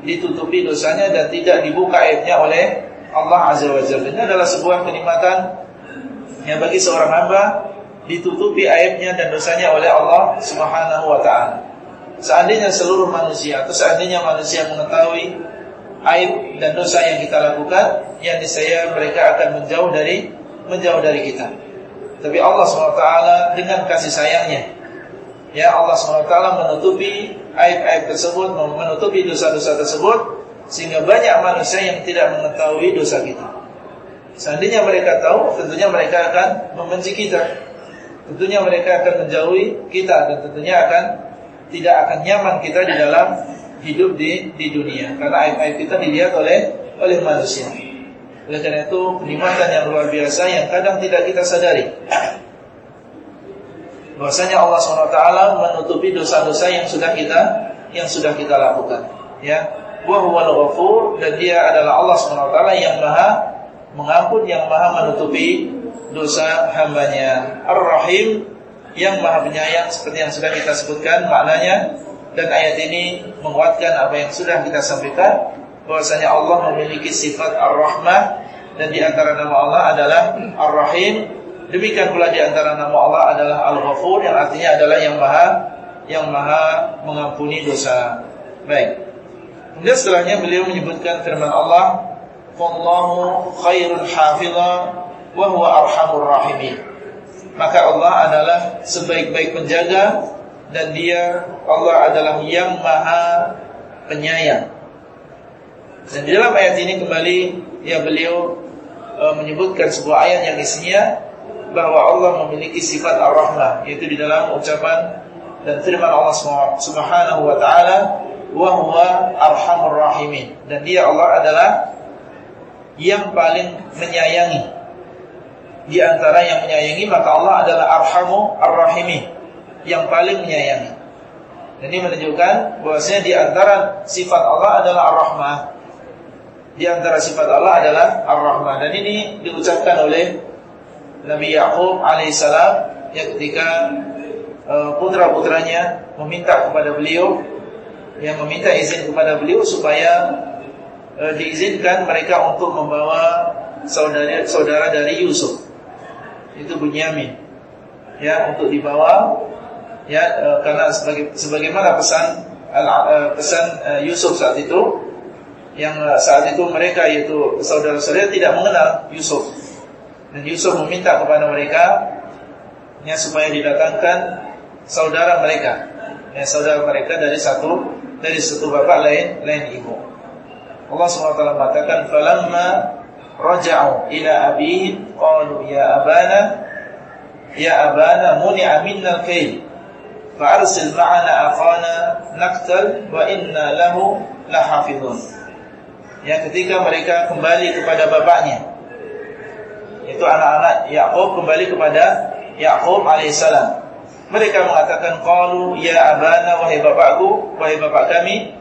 ditutupi dosanya dan tidak dibuka aibnya oleh Allah Azza wa Jalla. Ini adalah sebuah kenikmatan yang bagi seorang hamba ditutupi aibnya dan dosanya oleh Allah Subhanahu wa taala. Seandainya seluruh manusia atau seandainya manusia mengetahui aib dan dosa yang kita lakukan, yang disaya mereka akan menjauh dari menjauh dari kita. Tapi Allah SWT dengan kasih sayangnya. Ya Allah SWT menutupi aib-aib tersebut Menutupi dosa-dosa tersebut Sehingga banyak manusia yang tidak mengetahui dosa kita. Seandainya mereka tahu Tentunya mereka akan membenci kita. Tentunya mereka akan menjauhi kita Dan tentunya akan Tidak akan nyaman kita di dalam Hidup di, di dunia. Karena aib-aib kita dilihat oleh oleh manusia oleh karena itu kenikmatan yang luar biasa yang kadang tidak kita sadari. Bahwasanya Allah SWT menutupi dosa-dosa yang sudah kita yang sudah kita lakukan. Ya, wa huwal ghafur dan dia adalah Allah SWT yang Maha mengampun yang maha menutupi dosa hambanya. Ar-Rahim yang maha penyayang seperti yang sudah kita sebutkan maknanya dan ayat ini menguatkan apa yang sudah kita sampaikan bahwasanya Allah memiliki sifat Ar-Rahmah dan di antara nama Allah adalah Ar-Rahim. Demikian pula di antara nama Allah adalah Al-Ghafur yang artinya adalah yang maha yang maha mengampuni dosa. Baik. Kemudian setelahnya beliau menyebutkan firman Allah Wallahu khairul hafidha wa huwa arhamur rahimin. Maka Allah adalah sebaik-baik penjaga dan dia Allah adalah yang maha penyayang. Dan di dalam ayat ini kembali ya beliau e, menyebutkan sebuah ayat yang isinya bahwa Allah memiliki sifat ar-rahmah yaitu di dalam ucapan dan firman Allah Subhanahu wa taala wa huwa arhamur rahimin dan dia Allah adalah yang paling menyayangi di antara yang menyayangi maka Allah adalah Arhamu Ar-Rahimi yang paling menyayangi. Dan ini menunjukkan bahwasanya di antara sifat Allah adalah Ar-Rahmah. Di antara sifat Allah adalah Ar-Rahmah dan ini diucapkan oleh Nabi Yakub alaihissalam yang ketika uh, putra-putranya meminta kepada beliau yang meminta izin kepada beliau supaya uh, diizinkan mereka untuk membawa saudara saudara dari Yusuf. Itu Bunyamin. Ya untuk dibawa ya e, karena sebagai sebagaimana pesan pesan Yusuf saat itu yang saat itu mereka yaitu saudara-saudara tidak mengenal Yusuf. Dan Yusuf meminta kepada mereka ya supaya didatangkan saudara mereka. Ya saudara mereka dari satu dari satu bapak lain lain ibu. Allah SWT mengatakan falamma raja'u ila abihim qalu ya abana ya abana muni'a minna al-kayl fa'arsil ma'ana akhana naqtal wa inna lahu lahafizun ya ketika mereka kembali kepada bapaknya. Itu anak-anak Yakub kembali kepada Yakub alaihissalam. Mereka mengatakan qalu ya abana wahai bapakku wahai bapak kami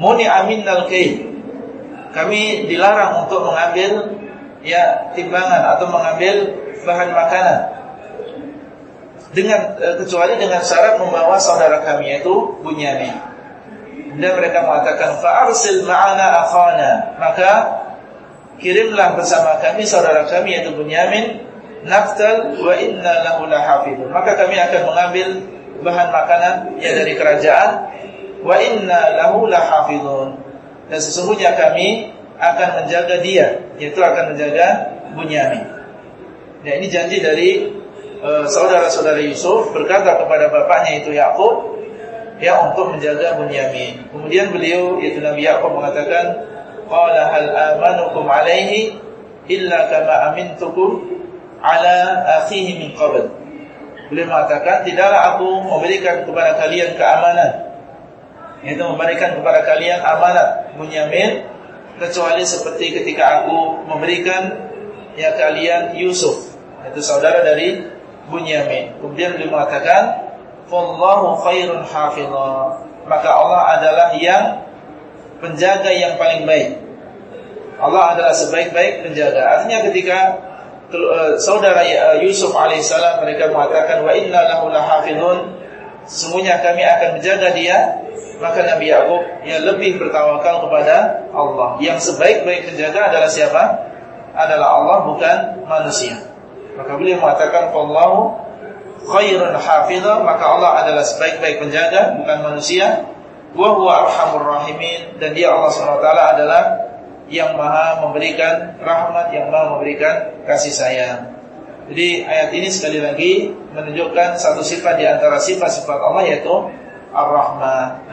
muni'a minnal kayl kami dilarang untuk mengambil ya timbangan atau mengambil bahan makanan. Dengan e, kecuali dengan syarat membawa saudara kami yaitu Bunyamin. Dan mereka mengatakan fa'arsil ma'ana akhana, maka kirimlah bersama kami saudara kami yaitu Bunyamin naftal wa inna lahu lahafidun. Maka kami akan mengambil bahan makanan ya dari kerajaan wa inna lahu lahafidun dan sesungguhnya kami akan menjaga dia, yaitu akan menjaga Bunyamin. Ya ini janji dari uh, saudara-saudara Yusuf berkata kepada bapaknya itu Yakub ya untuk menjaga Bunyamin. Kemudian beliau yaitu Nabi Yakub mengatakan, "Qala hal amanukum alaihi illa kama amintukum ala akhihi min qabl." Beliau mengatakan, "Tidaklah aku memberikan kepada kalian keamanan yaitu memberikan kepada kalian amanat Bunyamin kecuali seperti ketika aku memberikan ya kalian Yusuf itu saudara dari Bunyamin kemudian beliau mengatakan wallahu khairun hafidha maka Allah adalah yang penjaga yang paling baik Allah adalah sebaik-baik penjaga artinya ketika eh, saudara eh, Yusuf alaihissalam mereka mengatakan wa inna lahu sesungguhnya kami akan menjaga dia maka Nabi Yakub yang lebih bertawakal kepada Allah. Yang sebaik-baik penjaga adalah siapa? Adalah Allah bukan manusia. Maka beliau mengatakan Allahu khairun hafidha, maka Allah adalah sebaik-baik penjaga bukan manusia. Wa huwa arhamur rahimin dan dia Allah SWT adalah yang maha memberikan rahmat, yang maha memberikan kasih sayang. Jadi ayat ini sekali lagi menunjukkan satu sifat di antara sifat-sifat Allah yaitu Ar-Rahman.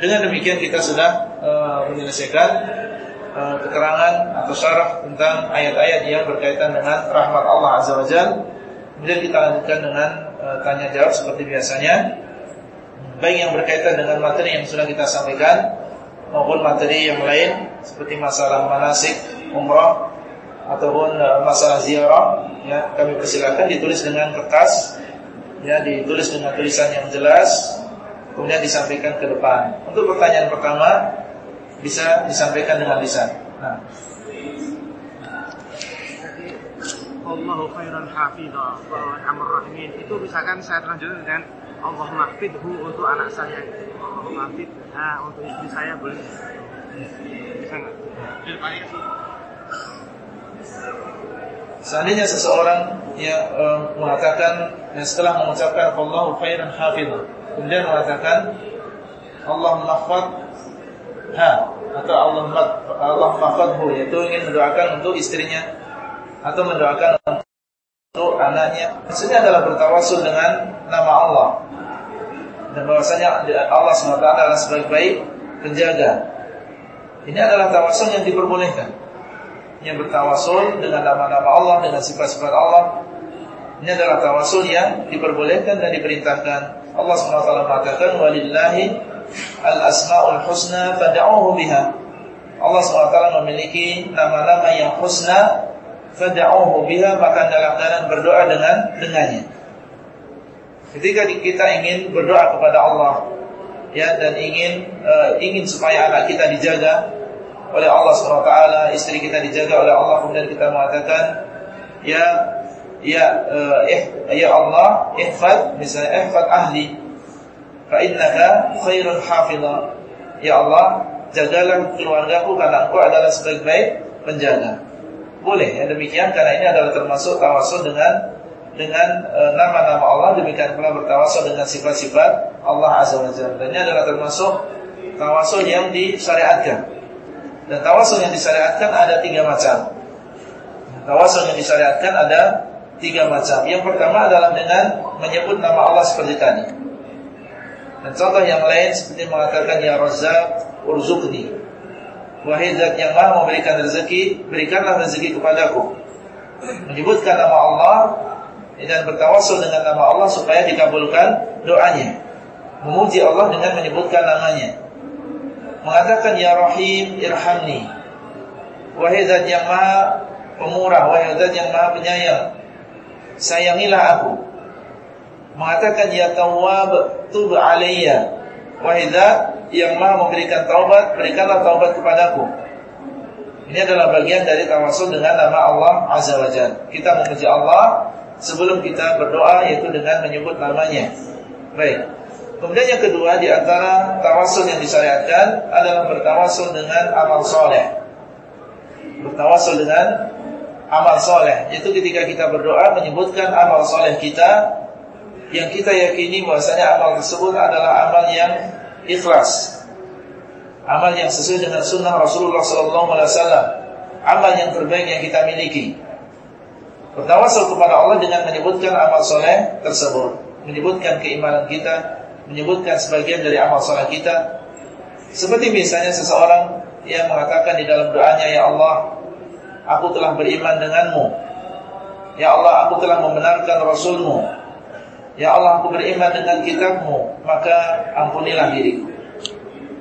Dengan demikian kita sudah uh, menyelesaikan uh, keterangan atau syarah tentang ayat-ayat yang berkaitan dengan rahmat Allah Azza wa Jalla. Kemudian kita lanjutkan dengan uh, tanya jawab seperti biasanya. Baik yang berkaitan dengan materi yang sudah kita sampaikan maupun materi yang lain seperti masalah manasik umrah ataupun uh, masalah ziarah ya kami persilakan ditulis dengan kertas ya ditulis dengan tulisan yang jelas kemudian disampaikan ke depan. Untuk pertanyaan pertama bisa disampaikan dengan lisan. Nah. Wallahu khairan hafidha wa arhamur rahimin. Itu misalkan saya terlanjur dengan Allah mahfidhu untuk anak saya. Allah mahfidha untuk istri saya boleh. Bisa nggak? Seandainya seseorang yang uh, mengatakan yang setelah mengucapkan Allahu khairan hafidh kemudian mengatakan Allah mahfad ha atau Allah Allah mahfadhu yaitu ingin mendoakan untuk istrinya atau mendoakan untuk anaknya. Maksudnya adalah bertawasul dengan nama Allah. Dan bahwasanya Allah SWT adalah sebaik-baik penjaga. Ini adalah tawasul yang diperbolehkan. Yang bertawasul dengan nama-nama Allah dengan sifat-sifat Allah. Ini adalah tawasul yang diperbolehkan dan diperintahkan. Allah SWT mengatakan walillahi al-asmaul husna fad'uhu biha. Allah SWT memiliki nama-nama yang husna fad'uhu biha maka dalam keadaan berdoa dengan dengannya. Ketika kita ingin berdoa kepada Allah ya dan ingin uh, ingin supaya anak kita dijaga oleh Allah SWT Istri kita dijaga oleh Allah Kemudian kita mengatakan Ya Ya uh, eh, Ya Allah Ihfad Misalnya ihfad ahli Fa'innaka khairul hafidha. Ya Allah Jagalah keluargaku Karena engkau adalah sebaik-baik penjaga Boleh ya demikian Karena ini adalah termasuk tawasul dengan dengan e, nama-nama uh, Allah demikian pula bertawasul dengan sifat-sifat Allah Azza wa Jalla. Dan ini adalah termasuk tawasul yang disyariatkan. Dan tawasul yang disyariatkan ada tiga macam. Tawasul yang disyariatkan ada tiga macam. Yang pertama adalah dengan menyebut nama Allah seperti tadi. Dan contoh yang lain seperti mengatakan Ya Razzaq urzuqni. Wahai zat yang maha memberikan rezeki, berikanlah rezeki kepadaku. Menyebutkan nama Allah dan bertawasul dengan nama Allah supaya dikabulkan doanya. Memuji Allah dengan menyebutkan namanya mengatakan ya Rahim irhamni wahai zat yang maha pemurah wahai zat yang maha penyayang sayangilah aku mengatakan ya Tawwab tub alayya wahai zat yang maha memberikan taubat berikanlah taubat kepadaku ini adalah bagian dari tawasul dengan nama Allah Azza wa Jalla kita memuji Allah sebelum kita berdoa yaitu dengan menyebut namanya baik Kemudian yang kedua di antara tawasul yang disyariatkan adalah bertawasul dengan amal soleh. Bertawasul dengan amal soleh. Itu ketika kita berdoa menyebutkan amal soleh kita yang kita yakini bahwasanya amal tersebut adalah amal yang ikhlas. Amal yang sesuai dengan sunnah Rasulullah SAW. Amal yang terbaik yang kita miliki. Bertawasul kepada Allah dengan menyebutkan amal soleh tersebut. Menyebutkan keimanan kita, menyebutkan sebagian dari amal salat kita. Seperti misalnya seseorang yang mengatakan di dalam doanya, Ya Allah, aku telah beriman denganmu. Ya Allah, aku telah membenarkan Rasulmu. Ya Allah, aku beriman dengan kitabmu, maka ampunilah diriku.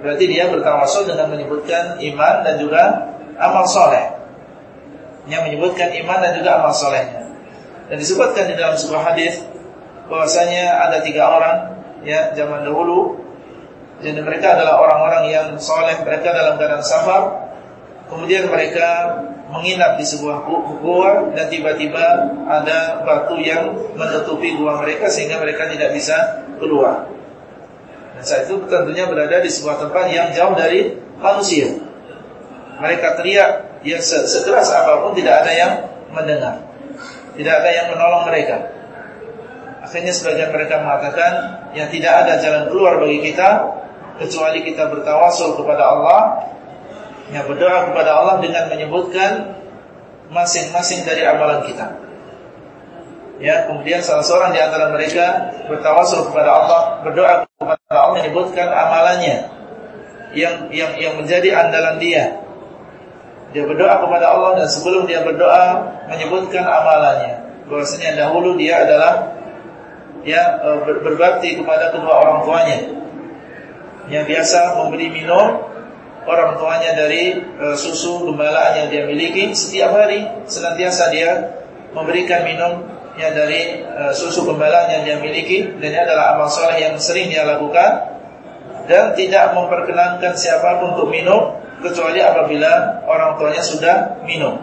Berarti dia bertawasul dengan menyebutkan iman dan juga amal soleh. Yang menyebutkan iman dan juga amal solehnya. Dan disebutkan di dalam sebuah hadis bahwasanya ada tiga orang ya zaman dahulu jadi mereka adalah orang-orang yang soleh mereka dalam keadaan safar kemudian mereka menginap di sebuah gua dan tiba-tiba ada batu yang menutupi gua mereka sehingga mereka tidak bisa keluar. Dan saat itu tentunya berada di sebuah tempat yang jauh dari manusia. Mereka teriak yang sekeras apa pun tidak ada yang mendengar. Tidak ada yang menolong mereka. Akhirnya sebagian mereka mengatakan yang tidak ada jalan keluar bagi kita kecuali kita bertawasul kepada Allah, yang berdoa kepada Allah dengan menyebutkan masing-masing dari amalan kita. Ya, kemudian salah seorang di antara mereka bertawasul kepada Allah, berdoa kepada Allah menyebutkan amalannya yang yang yang menjadi andalan dia. Dia berdoa kepada Allah dan sebelum dia berdoa menyebutkan amalannya. Bahwasanya dahulu dia adalah ya e, berbakti kepada kedua orang tuanya yang biasa memberi minum orang tuanya dari e, susu gembalaan yang dia miliki setiap hari senantiasa dia memberikan minum ya dari e, susu gembalaan yang dia miliki dan ini adalah amal soleh yang sering dia lakukan dan tidak memperkenankan siapa pun untuk minum kecuali apabila orang tuanya sudah minum.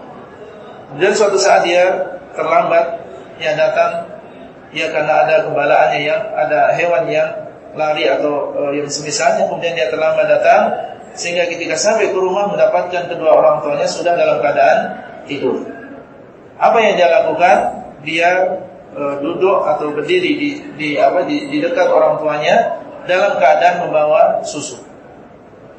Dan suatu saat dia terlambat yang datang ya karena ada kembalaannya yang ada hewan yang lari atau uh, yang semisalnya kemudian dia terlambat datang sehingga ketika sampai ke rumah mendapatkan kedua orang tuanya sudah dalam keadaan tidur. Apa yang dia lakukan? Dia uh, duduk atau berdiri di, di apa di, di dekat orang tuanya dalam keadaan membawa susu.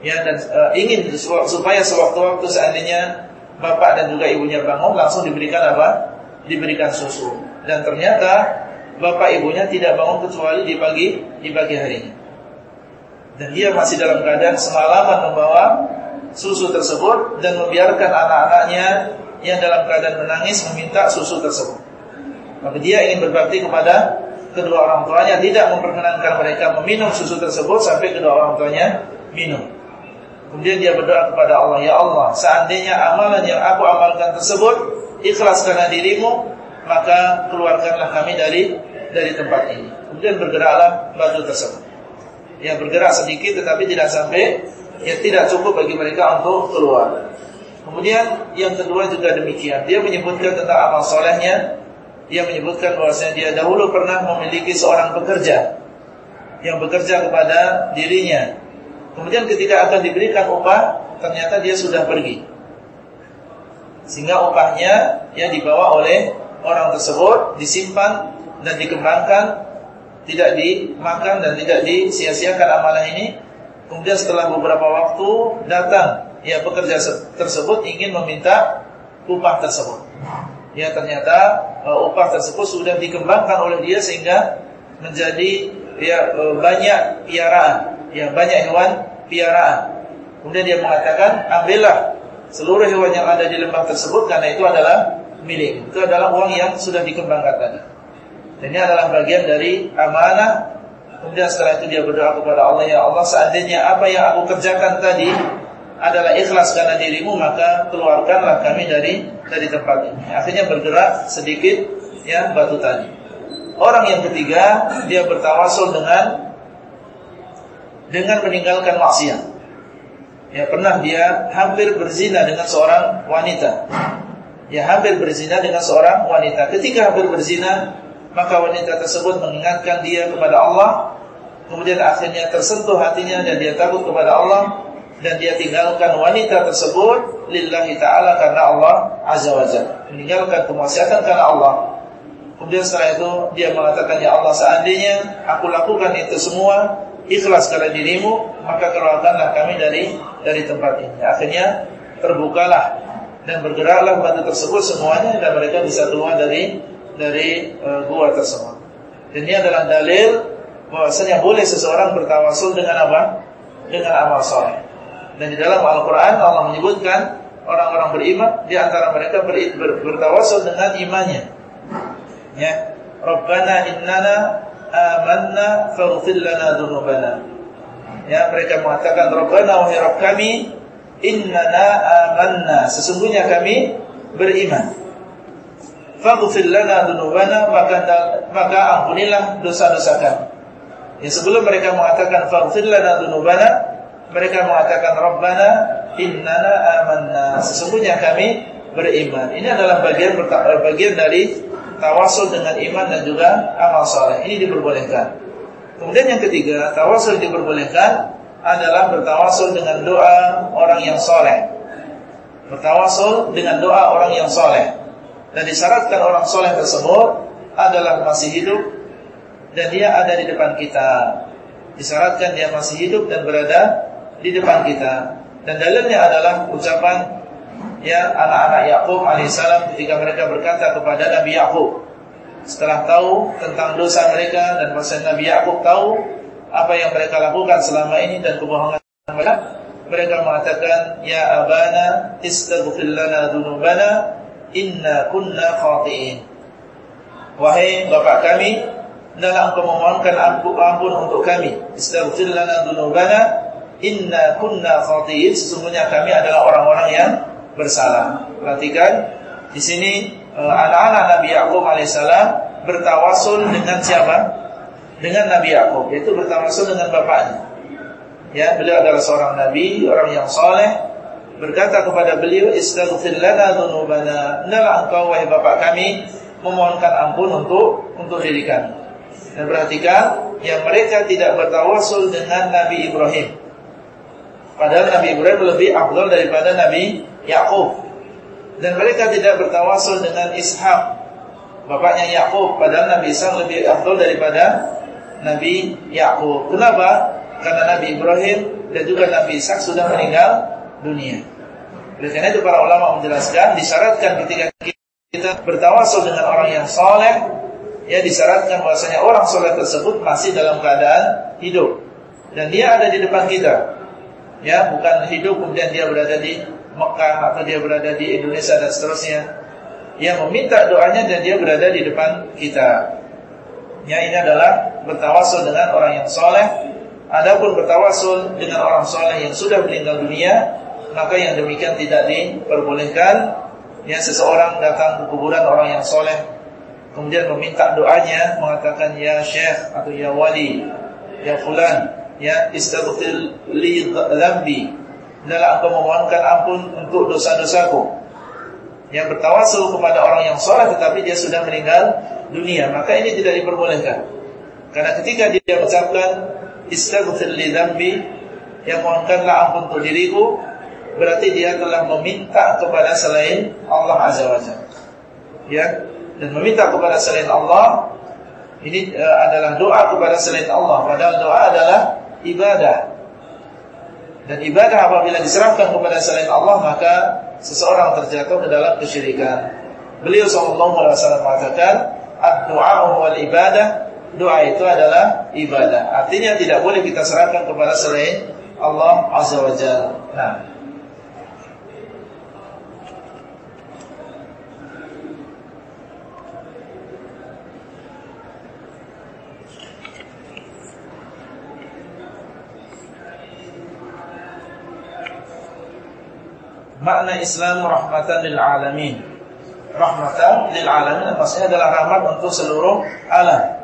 Ya dan uh, ingin supaya sewaktu-waktu seandainya bapak dan juga ibunya bangun langsung diberikan apa? Diberikan susu. Dan ternyata bapak ibunya tidak bangun kecuali di pagi di pagi harinya. Dan dia masih dalam keadaan semalaman membawa susu tersebut dan membiarkan anak-anaknya yang dalam keadaan menangis meminta susu tersebut. Maka dia ingin berbakti kepada kedua orang tuanya, tidak memperkenankan mereka meminum susu tersebut sampai kedua orang tuanya minum. Kemudian dia berdoa kepada Allah, Ya Allah, seandainya amalan yang aku amalkan tersebut ikhlas karena dirimu, maka keluarkanlah kami dari dari tempat ini. Kemudian bergeraklah batu tersebut. Ya bergerak sedikit tetapi tidak sampai ya tidak cukup bagi mereka untuk keluar. Kemudian yang kedua juga demikian. Dia menyebutkan tentang amal solehnya. Dia menyebutkan bahwasanya dia dahulu pernah memiliki seorang pekerja yang bekerja kepada dirinya. Kemudian ketika akan diberikan upah, ternyata dia sudah pergi. Sehingga upahnya yang dibawa oleh orang tersebut disimpan dan dikembangkan, tidak dimakan dan tidak disia-siakan amalan ini. Kemudian setelah beberapa waktu datang ya pekerja tersebut ingin meminta upah tersebut. Ya ternyata uh, upah tersebut sudah dikembangkan oleh dia sehingga menjadi ya uh, banyak piaraan, ya banyak hewan piaraan. Kemudian dia mengatakan, ambillah seluruh hewan yang ada di lembah tersebut karena itu adalah milik. Itu adalah uang yang sudah dikembangkan tadi. Dan ini adalah bagian dari amanah. Kemudian setelah itu dia berdoa kepada Allah, Ya Allah seandainya apa yang aku kerjakan tadi adalah ikhlas karena dirimu, maka keluarkanlah kami dari dari tempat ini. Akhirnya bergerak sedikit ya batu tadi. Orang yang ketiga, dia bertawasul dengan dengan meninggalkan maksiat. Ya pernah dia hampir berzina dengan seorang wanita. Ya hampir berzina dengan seorang wanita. Ketika hampir berzina, maka wanita tersebut mengingatkan dia kepada Allah. Kemudian akhirnya tersentuh hatinya dan dia takut kepada Allah. Dan dia tinggalkan wanita tersebut lillahi taala karena Allah azza wajalla meninggalkan kemaksiatan karena Allah. Kemudian setelah itu dia mengatakan ya Allah seandainya aku lakukan itu semua ikhlas karena dirimu maka keluarkanlah kami dari dari tempat ini. Akhirnya terbukalah dan bergeraklah batu tersebut semuanya dan mereka bisa keluar dari dari uh, gua tersebut. Dan ini adalah dalil bahwasanya boleh seseorang bertawasul dengan apa? Dengan amal soleh. Dan di dalam Al-Quran Allah menyebutkan orang-orang beriman di antara mereka ber, ber, bertawasul dengan imannya. Ya, Rabbana innana amanna faghfir lana. Ya, mereka mengatakan Rabbana wahai Rabb kami innana amanna. Sesungguhnya kami beriman faghfir lana dzunubana maka maka ampunilah dosa-dosa kami. Ya sebelum mereka mengatakan faghfir lana dzunubana, mereka mengatakan rabbana innana amanna. Sesungguhnya kami beriman. Ini adalah bagian bagian dari tawasul dengan iman dan juga amal saleh. Ini diperbolehkan. Kemudian yang ketiga, tawasul diperbolehkan adalah bertawasul dengan doa orang yang soleh. Bertawasul dengan doa orang yang soleh dan disyaratkan orang soleh tersebut adalah masih hidup dan dia ada di depan kita. Disyaratkan dia masih hidup dan berada di depan kita. Dan dalilnya adalah ucapan ya anak-anak Yakub alaihissalam ketika mereka berkata kepada Nabi Yakub setelah tahu tentang dosa mereka dan masa Nabi Yakub tahu apa yang mereka lakukan selama ini dan kebohongan mereka mereka mengatakan ya abana istaghfir lana dzunubana inna kunna khati'in. Wahai bapak kami, hendaklah engkau memohonkan ampun untuk kami. Istaghfir lana dzunubana inna kunna khati'in. Sesungguhnya kami adalah orang-orang yang bersalah. Perhatikan di sini eh, anak-anak Nabi Yakub alaihissalam bertawasul dengan siapa? Dengan Nabi Yakub, yaitu bertawasul dengan bapaknya. Ya, beliau adalah seorang nabi, orang yang soleh, berkata kepada beliau istaghfir lana dzunubana hendaklah engkau wahai bapak kami memohonkan ampun untuk untuk diri kami. Dan perhatikan yang mereka tidak bertawasul dengan Nabi Ibrahim. Padahal Nabi Ibrahim lebih afdal daripada Nabi Yakub. Dan mereka tidak bertawasul dengan Ishak, bapaknya Yakub. Padahal Nabi Ishak lebih afdal daripada Nabi Yakub. Kenapa? Karena Nabi Ibrahim dan juga Nabi Ishak sudah meninggal dunia. Oleh karena itu para ulama menjelaskan disyaratkan ketika kita bertawasul dengan orang yang soleh ya disyaratkan bahwasanya orang soleh tersebut masih dalam keadaan hidup dan dia ada di depan kita. Ya, bukan hidup kemudian dia berada di Mekah atau dia berada di Indonesia dan seterusnya. Yang meminta doanya dan dia berada di depan kita. Ya, ini adalah bertawasul dengan orang yang soleh. Adapun bertawasul dengan orang soleh yang sudah meninggal dunia, maka yang demikian tidak diperbolehkan. Ya, seseorang datang ke kuburan orang yang soleh kemudian meminta doanya mengatakan ya syekh atau ya wali ya fulan ya istaghfir li dhanbi. Adalah engkau memohonkan ampun untuk dosa-dosaku. Yang bertawasul kepada orang yang soleh tetapi dia sudah meninggal dunia. Maka ini tidak diperbolehkan. Karena ketika dia mengucapkan istaghfir li dhanbi yang mohonkanlah ampun untuk diriku berarti dia telah meminta kepada selain Allah azza wajalla ya? Dan meminta kepada selain Allah ini uh, adalah doa kepada selain Allah. Padahal doa adalah ibadah. Dan ibadah apabila diserahkan kepada selain Allah maka seseorang terjatuh ke dalam kesyirikan. Beliau sallallahu alaihi wasallam mengatakan ad-du'a wal ibadah doa itu adalah ibadah. Artinya tidak boleh kita serahkan kepada selain Allah azza wajalla nah makna Islam rahmatan lil alamin. Rahmatan lil alamin maksudnya adalah rahmat untuk seluruh alam.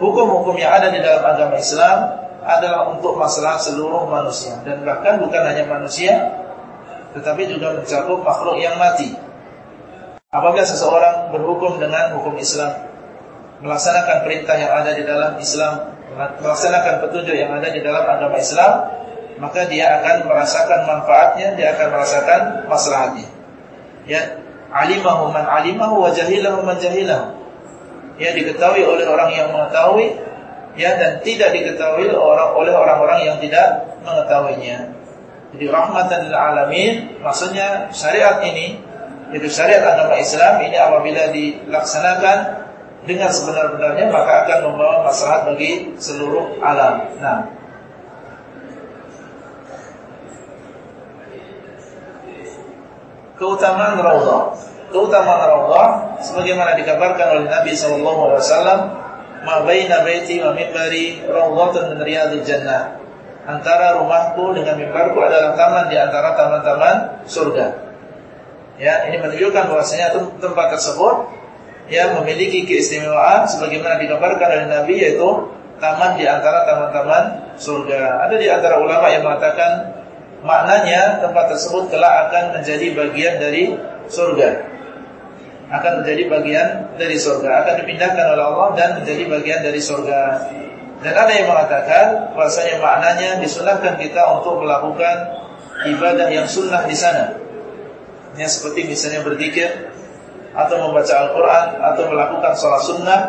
Hukum-hukum yang ada di dalam agama Islam adalah untuk masalah seluruh manusia dan bahkan bukan hanya manusia tetapi juga mencakup makhluk yang mati. Apabila seseorang berhukum dengan hukum Islam, melaksanakan perintah yang ada di dalam Islam, melaksanakan petunjuk yang ada di dalam agama Islam, maka dia akan merasakan manfaatnya, dia akan merasakan maslahatnya. Ya, alimahu man alimahu wa jahilahu man jahilahu. Ya diketahui oleh orang yang mengetahui ya dan tidak diketahui oleh orang-orang yang tidak mengetahuinya. Jadi rahmatan lil alamin maksudnya syariat ini itu syariat agama Islam ini apabila dilaksanakan dengan sebenar-benarnya maka akan membawa maslahat bagi seluruh alam. Nah, keutamaan raudhah. Keutamaan raudhah sebagaimana dikabarkan oleh Nabi sallallahu alaihi wasallam, "Ma baina baiti wa minbari raudhatun min riyadil jannah." Antara rumahku dengan mimbarku adalah taman di antara taman-taman surga. Ya, ini menunjukkan bahwasanya tempat tersebut ya memiliki keistimewaan sebagaimana dikabarkan oleh Nabi yaitu taman di antara taman-taman surga. Ada di antara ulama yang mengatakan maknanya tempat tersebut kelak akan menjadi bagian dari surga. Akan menjadi bagian dari surga, akan dipindahkan oleh Allah dan menjadi bagian dari surga. Dan ada yang mengatakan bahasanya maknanya disunahkan kita untuk melakukan ibadah yang sunnah di sana. Ya seperti misalnya berzikir atau membaca Al-Quran atau melakukan sholat sunnah.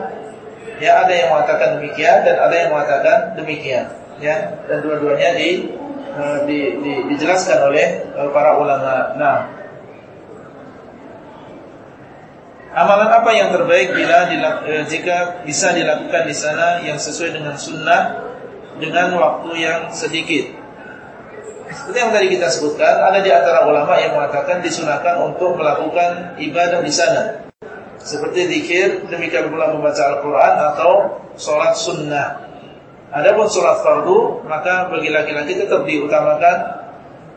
Ya ada yang mengatakan demikian dan ada yang mengatakan demikian. Ya dan dua-duanya di Eh, di, di, dijelaskan oleh uh, para ulama. Nah, amalan apa yang terbaik bila uh, jika bisa dilakukan di sana yang sesuai dengan sunnah dengan waktu yang sedikit? Seperti yang tadi kita sebutkan, ada di antara ulama yang mengatakan disunahkan untuk melakukan ibadah di sana. Seperti zikir, demikian pula membaca Al-Quran atau sholat sunnah. Adapun sholat fardu maka bagi laki-laki tetap diutamakan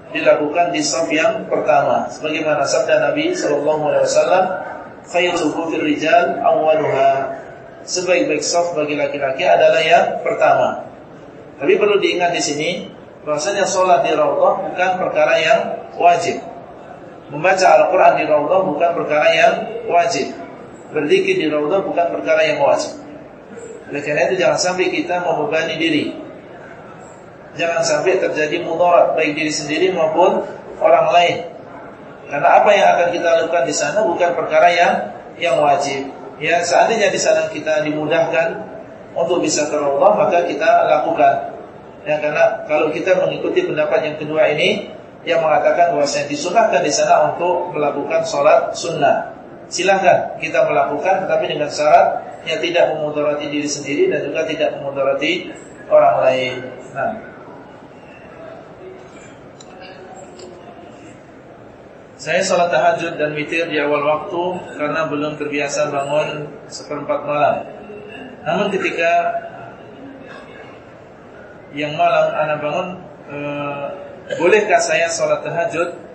dilakukan di saf yang pertama. Sebagaimana sabda Nabi Shallallahu Alaihi Wasallam, "Khairu sufufir rijal awwaluha." Sebaik-baik saf bagi laki-laki adalah yang pertama. Tapi perlu diingat di sini bahwasanya sholat di raudhah bukan perkara yang wajib. Membaca Al-Quran di raudhah bukan perkara yang wajib. berzikir di raudhah bukan perkara yang wajib. Oleh karena itu jangan sampai kita membebani diri. Jangan sampai terjadi mudarat baik diri sendiri maupun orang lain. Karena apa yang akan kita lakukan di sana bukan perkara yang yang wajib. Ya, seandainya di sana kita dimudahkan untuk bisa ke raudhah maka kita lakukan. Ya, karena kalau kita mengikuti pendapat yang kedua ini yang mengatakan bahwasanya disunahkan di sana untuk melakukan sholat sunnah. Silahkan kita melakukan tetapi dengan syarat yang tidak memudarati diri sendiri dan juga tidak memudarati orang lain. Nah. Saya sholat tahajud dan witir di awal waktu karena belum terbiasa bangun seperempat malam. Namun ketika yang malam anak bangun, e, bolehkah saya sholat tahajud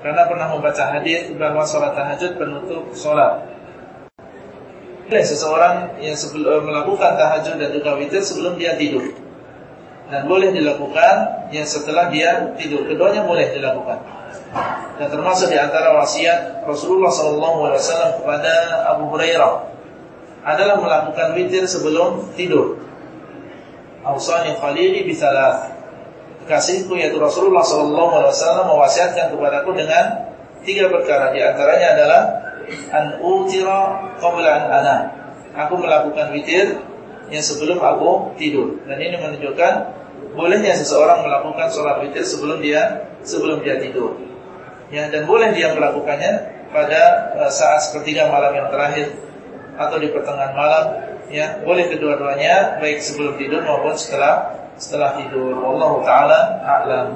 karena pernah membaca hadis bahwa sholat tahajud penutup sholat. Boleh seseorang yang sebelum eh, melakukan tahajud dan juga witir sebelum dia tidur. Dan boleh dilakukan yang setelah dia tidur. Keduanya boleh dilakukan. Dan termasuk di antara wasiat Rasulullah SAW kepada Abu Hurairah adalah melakukan witir sebelum tidur. Ausani khalili bisalah kekasihku yaitu Rasulullah SAW mewasiatkan kepadaku dengan tiga perkara. Di antaranya adalah an utira qabla an. Aku melakukan witir yang sebelum aku tidur. Dan ini menunjukkan bolehnya seseorang melakukan sholat witir sebelum dia sebelum dia tidur. Ya, dan boleh dia melakukannya pada uh, saat sepertiga malam yang terakhir atau di pertengahan malam. Ya, boleh kedua-duanya baik sebelum tidur maupun setelah setelah tidur. Allah taala a'lam.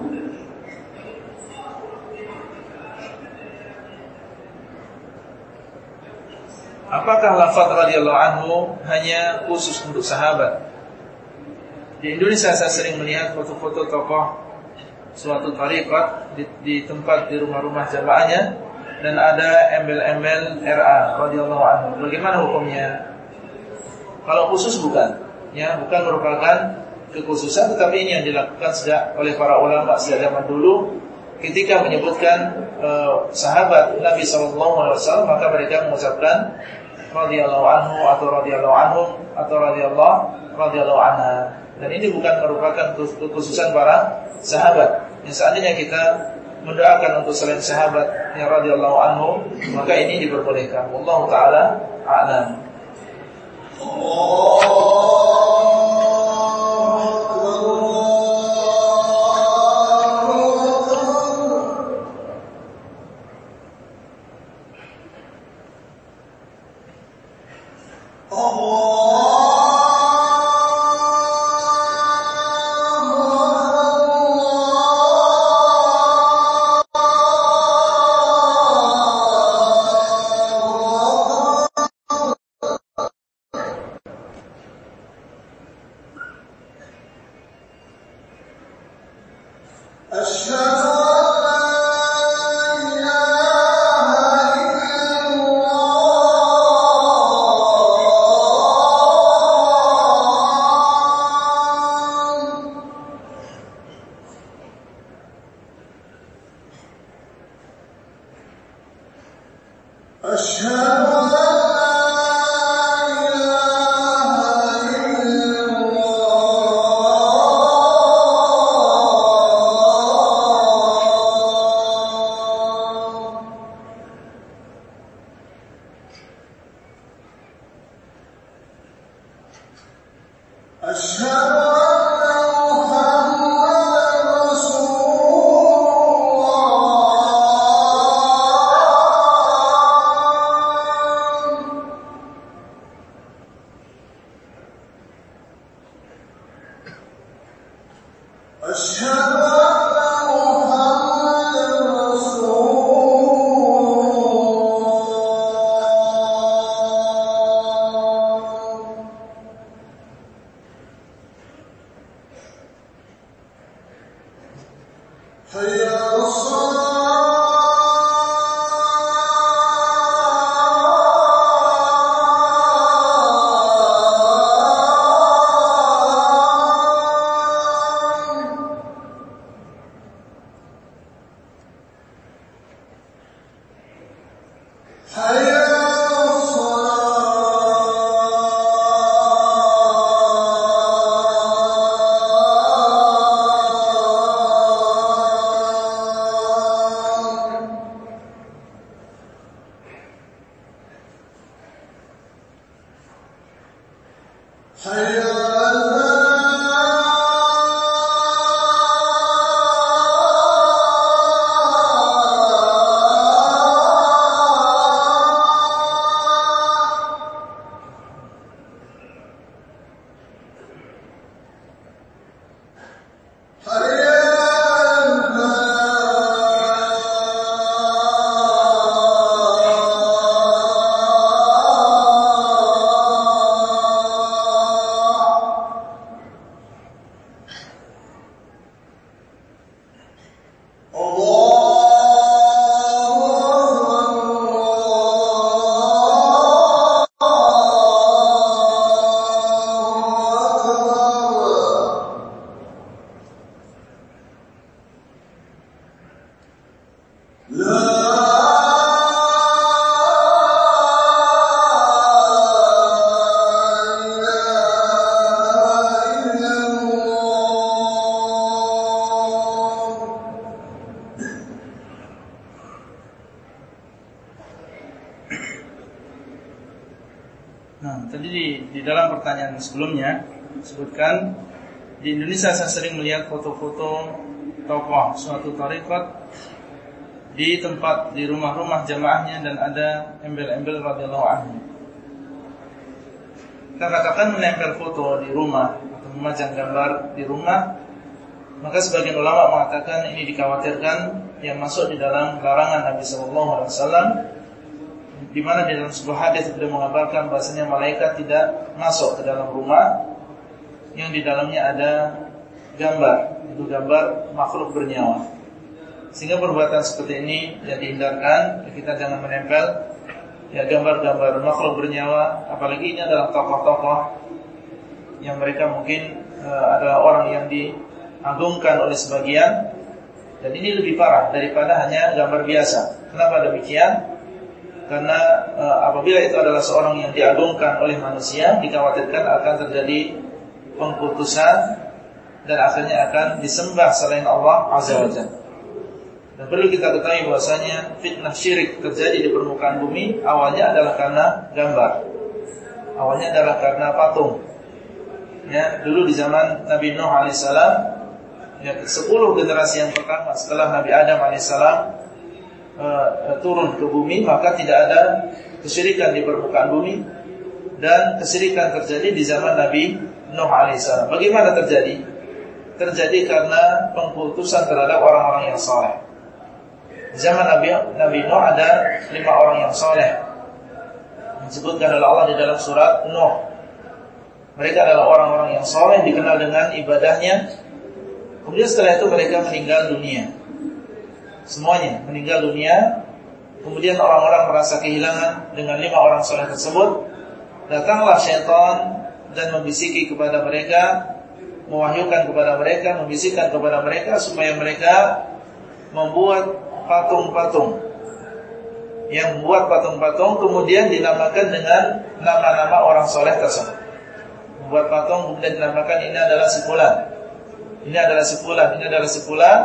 Apakah lafaz radhiyallahu anhu hanya khusus untuk sahabat? Di Indonesia saya sering melihat foto-foto tokoh suatu tarikat di, di tempat di rumah-rumah jamaahnya dan ada embel-embel RA radhiyallahu anhu. Bagaimana hukumnya? Kalau khusus bukan, ya bukan merupakan kekhususan tetapi ini yang dilakukan sejak oleh para ulama sejak zaman dulu ketika menyebutkan uh, sahabat Nabi sallallahu alaihi wasallam maka mereka mengucapkan radhiyallahu anhu atau radhiyallahu anhum atau radhiyallahu radhiyallahu anha. Dan ini bukan merupakan kekhususan para sahabat. Yang seandainya kita mendoakan untuk selain sahabat yang radhiyallahu anhu maka ini diperbolehkan. Wallahu taala a'lam. Oh حي على Indonesia saya sering melihat foto-foto tokoh suatu tarekat di tempat di rumah-rumah jamaahnya dan ada embel-embel radhiyallahu anhu. Kita katakan menempel foto di rumah atau memajang gambar di rumah, maka sebagian ulama mengatakan ini dikhawatirkan yang masuk di dalam larangan Nabi Sallallahu Alaihi Wasallam di mana di dalam sebuah hadis beliau mengabarkan bahasanya malaikat tidak masuk ke dalam rumah yang di dalamnya ada gambar, itu gambar makhluk bernyawa. Sehingga perbuatan seperti ini yang dihindarkan, kita jangan menempel ya gambar-gambar makhluk bernyawa, apalagi ini adalah tokoh-tokoh yang mereka mungkin uh, adalah orang yang diagungkan oleh sebagian dan ini lebih parah daripada hanya gambar biasa. Kenapa demikian? karena e, apabila itu adalah seorang yang diagungkan oleh manusia dikhawatirkan akan terjadi pengputusan dan akhirnya akan disembah selain Allah azza wajalla. Dan perlu kita ketahui bahwasanya fitnah syirik terjadi di permukaan bumi awalnya adalah karena gambar. Awalnya adalah karena patung. Ya, dulu di zaman Nabi Nuh alaihissalam ya 10 generasi yang pertama setelah Nabi Adam alaihissalam uh, turun ke bumi maka tidak ada kesyirikan di permukaan bumi dan kesyirikan terjadi di zaman Nabi Nuh alaihissalam. Bagaimana terjadi? Terjadi karena pengkultusan terhadap orang-orang yang soleh. Zaman Nabi Nabi Nuh ada lima orang yang soleh. Disebutkan oleh Allah di dalam surat Nuh. Mereka adalah orang-orang yang soleh dikenal dengan ibadahnya. Kemudian setelah itu mereka meninggal dunia semuanya meninggal dunia. Kemudian orang-orang merasa kehilangan dengan lima orang soleh tersebut. Datanglah syaitan dan membisiki kepada mereka, mewahyukan kepada mereka, membisikkan kepada mereka supaya mereka membuat patung-patung. Yang membuat patung-patung kemudian dinamakan dengan nama-nama orang soleh tersebut. Membuat patung kemudian dinamakan ini adalah sepulan. Ini adalah sepulan, ini adalah sepulan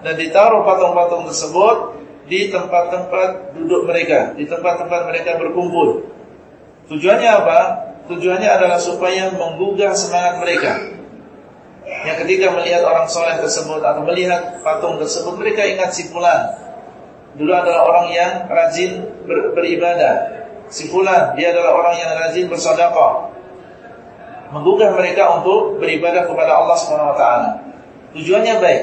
dan ditaruh patung-patung tersebut di tempat-tempat duduk mereka, di tempat-tempat mereka berkumpul. Tujuannya apa? Tujuannya adalah supaya menggugah semangat mereka. Yang ketika melihat orang soleh tersebut atau melihat patung tersebut, mereka ingat si fulan. Dulu adalah orang yang rajin ber, beribadah. Si fulan, dia adalah orang yang rajin bersedekah. Menggugah mereka untuk beribadah kepada Allah Swt. Tujuannya baik.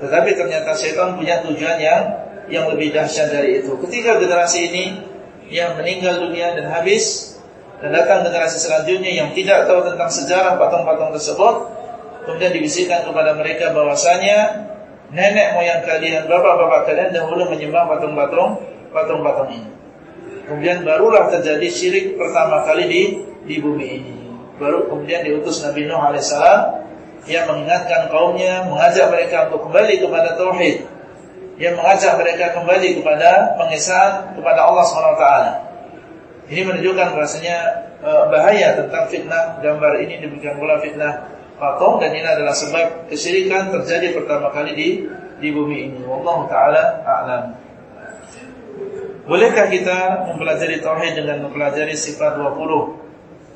Tetapi ternyata setan punya tujuan yang yang lebih dahsyat dari itu. Ketika generasi ini yang meninggal dunia dan habis dan datang generasi selanjutnya yang tidak tahu tentang sejarah patung-patung tersebut, kemudian dibisikkan kepada mereka bahwasanya nenek moyang kalian, bapak-bapak kalian dahulu menyembah patung-patung patung-patung ini. Kemudian barulah terjadi syirik pertama kali di di bumi ini. Baru kemudian diutus Nabi Nuh alaihissalam yang mengingatkan kaumnya, mengajak mereka untuk kembali kepada tauhid, yang mengajak mereka kembali kepada pengesahan kepada Allah SWT. Ini menunjukkan bahasanya e, bahaya tentang fitnah gambar ini demikian pula fitnah patung dan ini adalah sebab kesyirikan terjadi pertama kali di di bumi ini. Wallahu taala a'lam. Bolehkah kita mempelajari tauhid dengan mempelajari sifat 20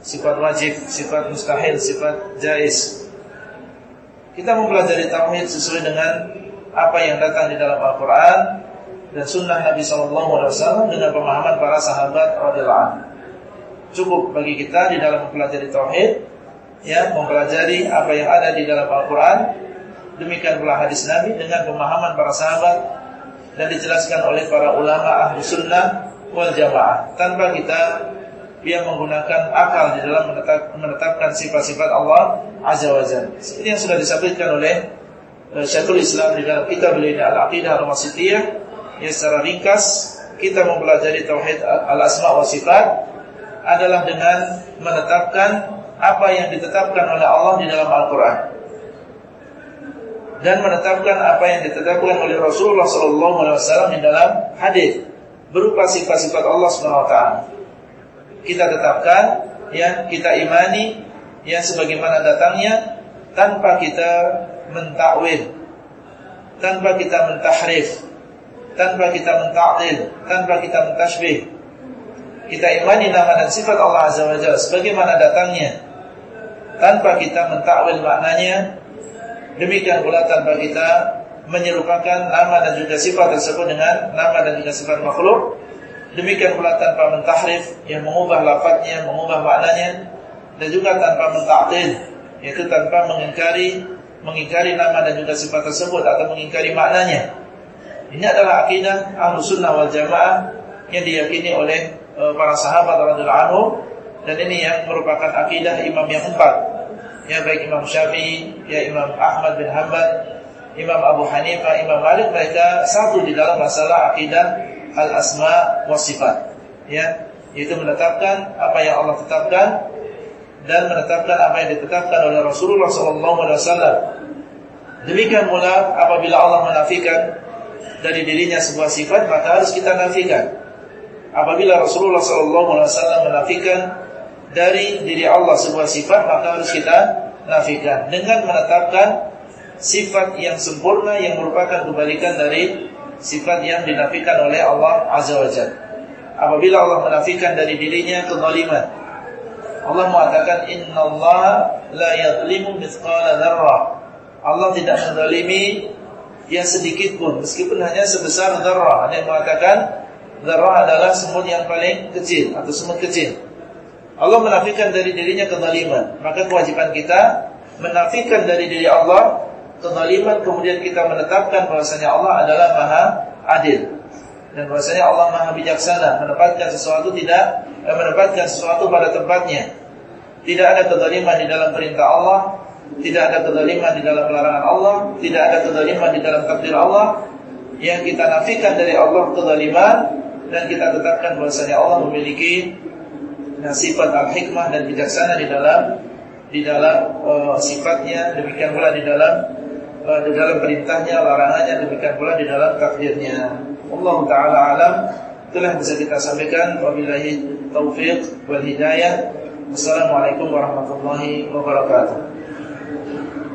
sifat wajib, sifat mustahil, sifat jais. Kita mempelajari tauhid sesuai dengan apa yang datang di dalam Al-Quran dan Sunnah Nabi SAW dengan pemahaman para sahabat radhiyallahu Cukup bagi kita di dalam mempelajari tauhid, ya mempelajari apa yang ada di dalam Al-Quran. Demikian pula hadis Nabi dengan pemahaman para sahabat dan dijelaskan oleh para ulama ahli sunnah wal jamaah tanpa kita dia menggunakan akal di dalam menetap, menetapkan sifat-sifat Allah Azza wa Jalla. Seperti yang sudah disebutkan oleh uh, Syekhul Islam di dalam kitab beliau Al-Aqidah Al-Wasithiyah, yang secara ringkas kita mempelajari tauhid al-asma wa sifat adalah dengan menetapkan apa yang ditetapkan oleh Allah di dalam Al-Qur'an. Dan menetapkan apa yang ditetapkan oleh Rasulullah SAW di dalam hadis berupa sifat-sifat Allah taala kita tetapkan, ya kita imani, ya sebagaimana datangnya tanpa kita mentakwil, tanpa kita mentahrif, tanpa kita mentaktil, tanpa kita mentasbih. Kita imani nama dan sifat Allah Azza wa Jalla sebagaimana datangnya tanpa kita mentakwil maknanya. Demikian pula tanpa kita menyerupakan nama dan juga sifat tersebut dengan nama dan juga sifat makhluk Demikian pula tanpa mentahrif yang mengubah lafadznya, mengubah maknanya dan juga tanpa mentakdil yaitu tanpa mengingkari mengingkari nama dan juga sifat tersebut atau mengingkari maknanya. Ini adalah akidah Ahlussunnah wal Jamaah yang diyakini oleh e, para sahabat radhiyallahu anhu dan ini yang merupakan akidah imam yang empat. Ya baik Imam Syafi'i, ya Imam Ahmad bin Hanbal, Imam Abu Hanifah, Imam Malik mereka satu di dalam masalah akidah al-asma wa sifat. Ya, yaitu menetapkan apa yang Allah tetapkan dan menetapkan apa yang ditetapkan oleh Rasulullah SAW. Demikian pula apabila Allah menafikan dari dirinya sebuah sifat maka harus kita nafikan. Apabila Rasulullah SAW menafikan dari diri Allah sebuah sifat maka harus kita nafikan dengan menetapkan sifat yang sempurna yang merupakan kebalikan dari sifat yang dinafikan oleh Allah Azza wa Jalla. Apabila Allah menafikan dari dirinya kezaliman, Allah mengatakan innallaha la yadhlimu mithqala dzarrah. Allah tidak menzalimi yang sedikit pun meskipun hanya sebesar dzarrah. Ada yang mengatakan dzarrah adalah semut yang paling kecil atau semut kecil. Allah menafikan dari dirinya kezaliman, maka kewajiban kita menafikan dari diri Allah kezaliman kemudian kita menetapkan bahwasanya Allah adalah Maha Adil dan bahwasanya Allah Maha Bijaksana menempatkan sesuatu tidak eh, menempatkan sesuatu pada tempatnya. Tidak ada kezaliman di dalam perintah Allah, tidak ada kezaliman di dalam larangan Allah, tidak ada kezaliman di dalam takdir Allah. Yang kita nafikan dari Allah kezaliman dan kita tetapkan bahwasanya Allah memiliki sifat al-hikmah dan bijaksana di dalam di dalam uh, sifatnya demikian pula di dalam uh, di dalam perintahnya, larangannya, demikian pula di dalam takdirnya. Allah Taala alam telah bisa kita sampaikan. Wabillahi taufiq wal hidayah. Wassalamualaikum warahmatullahi wabarakatuh.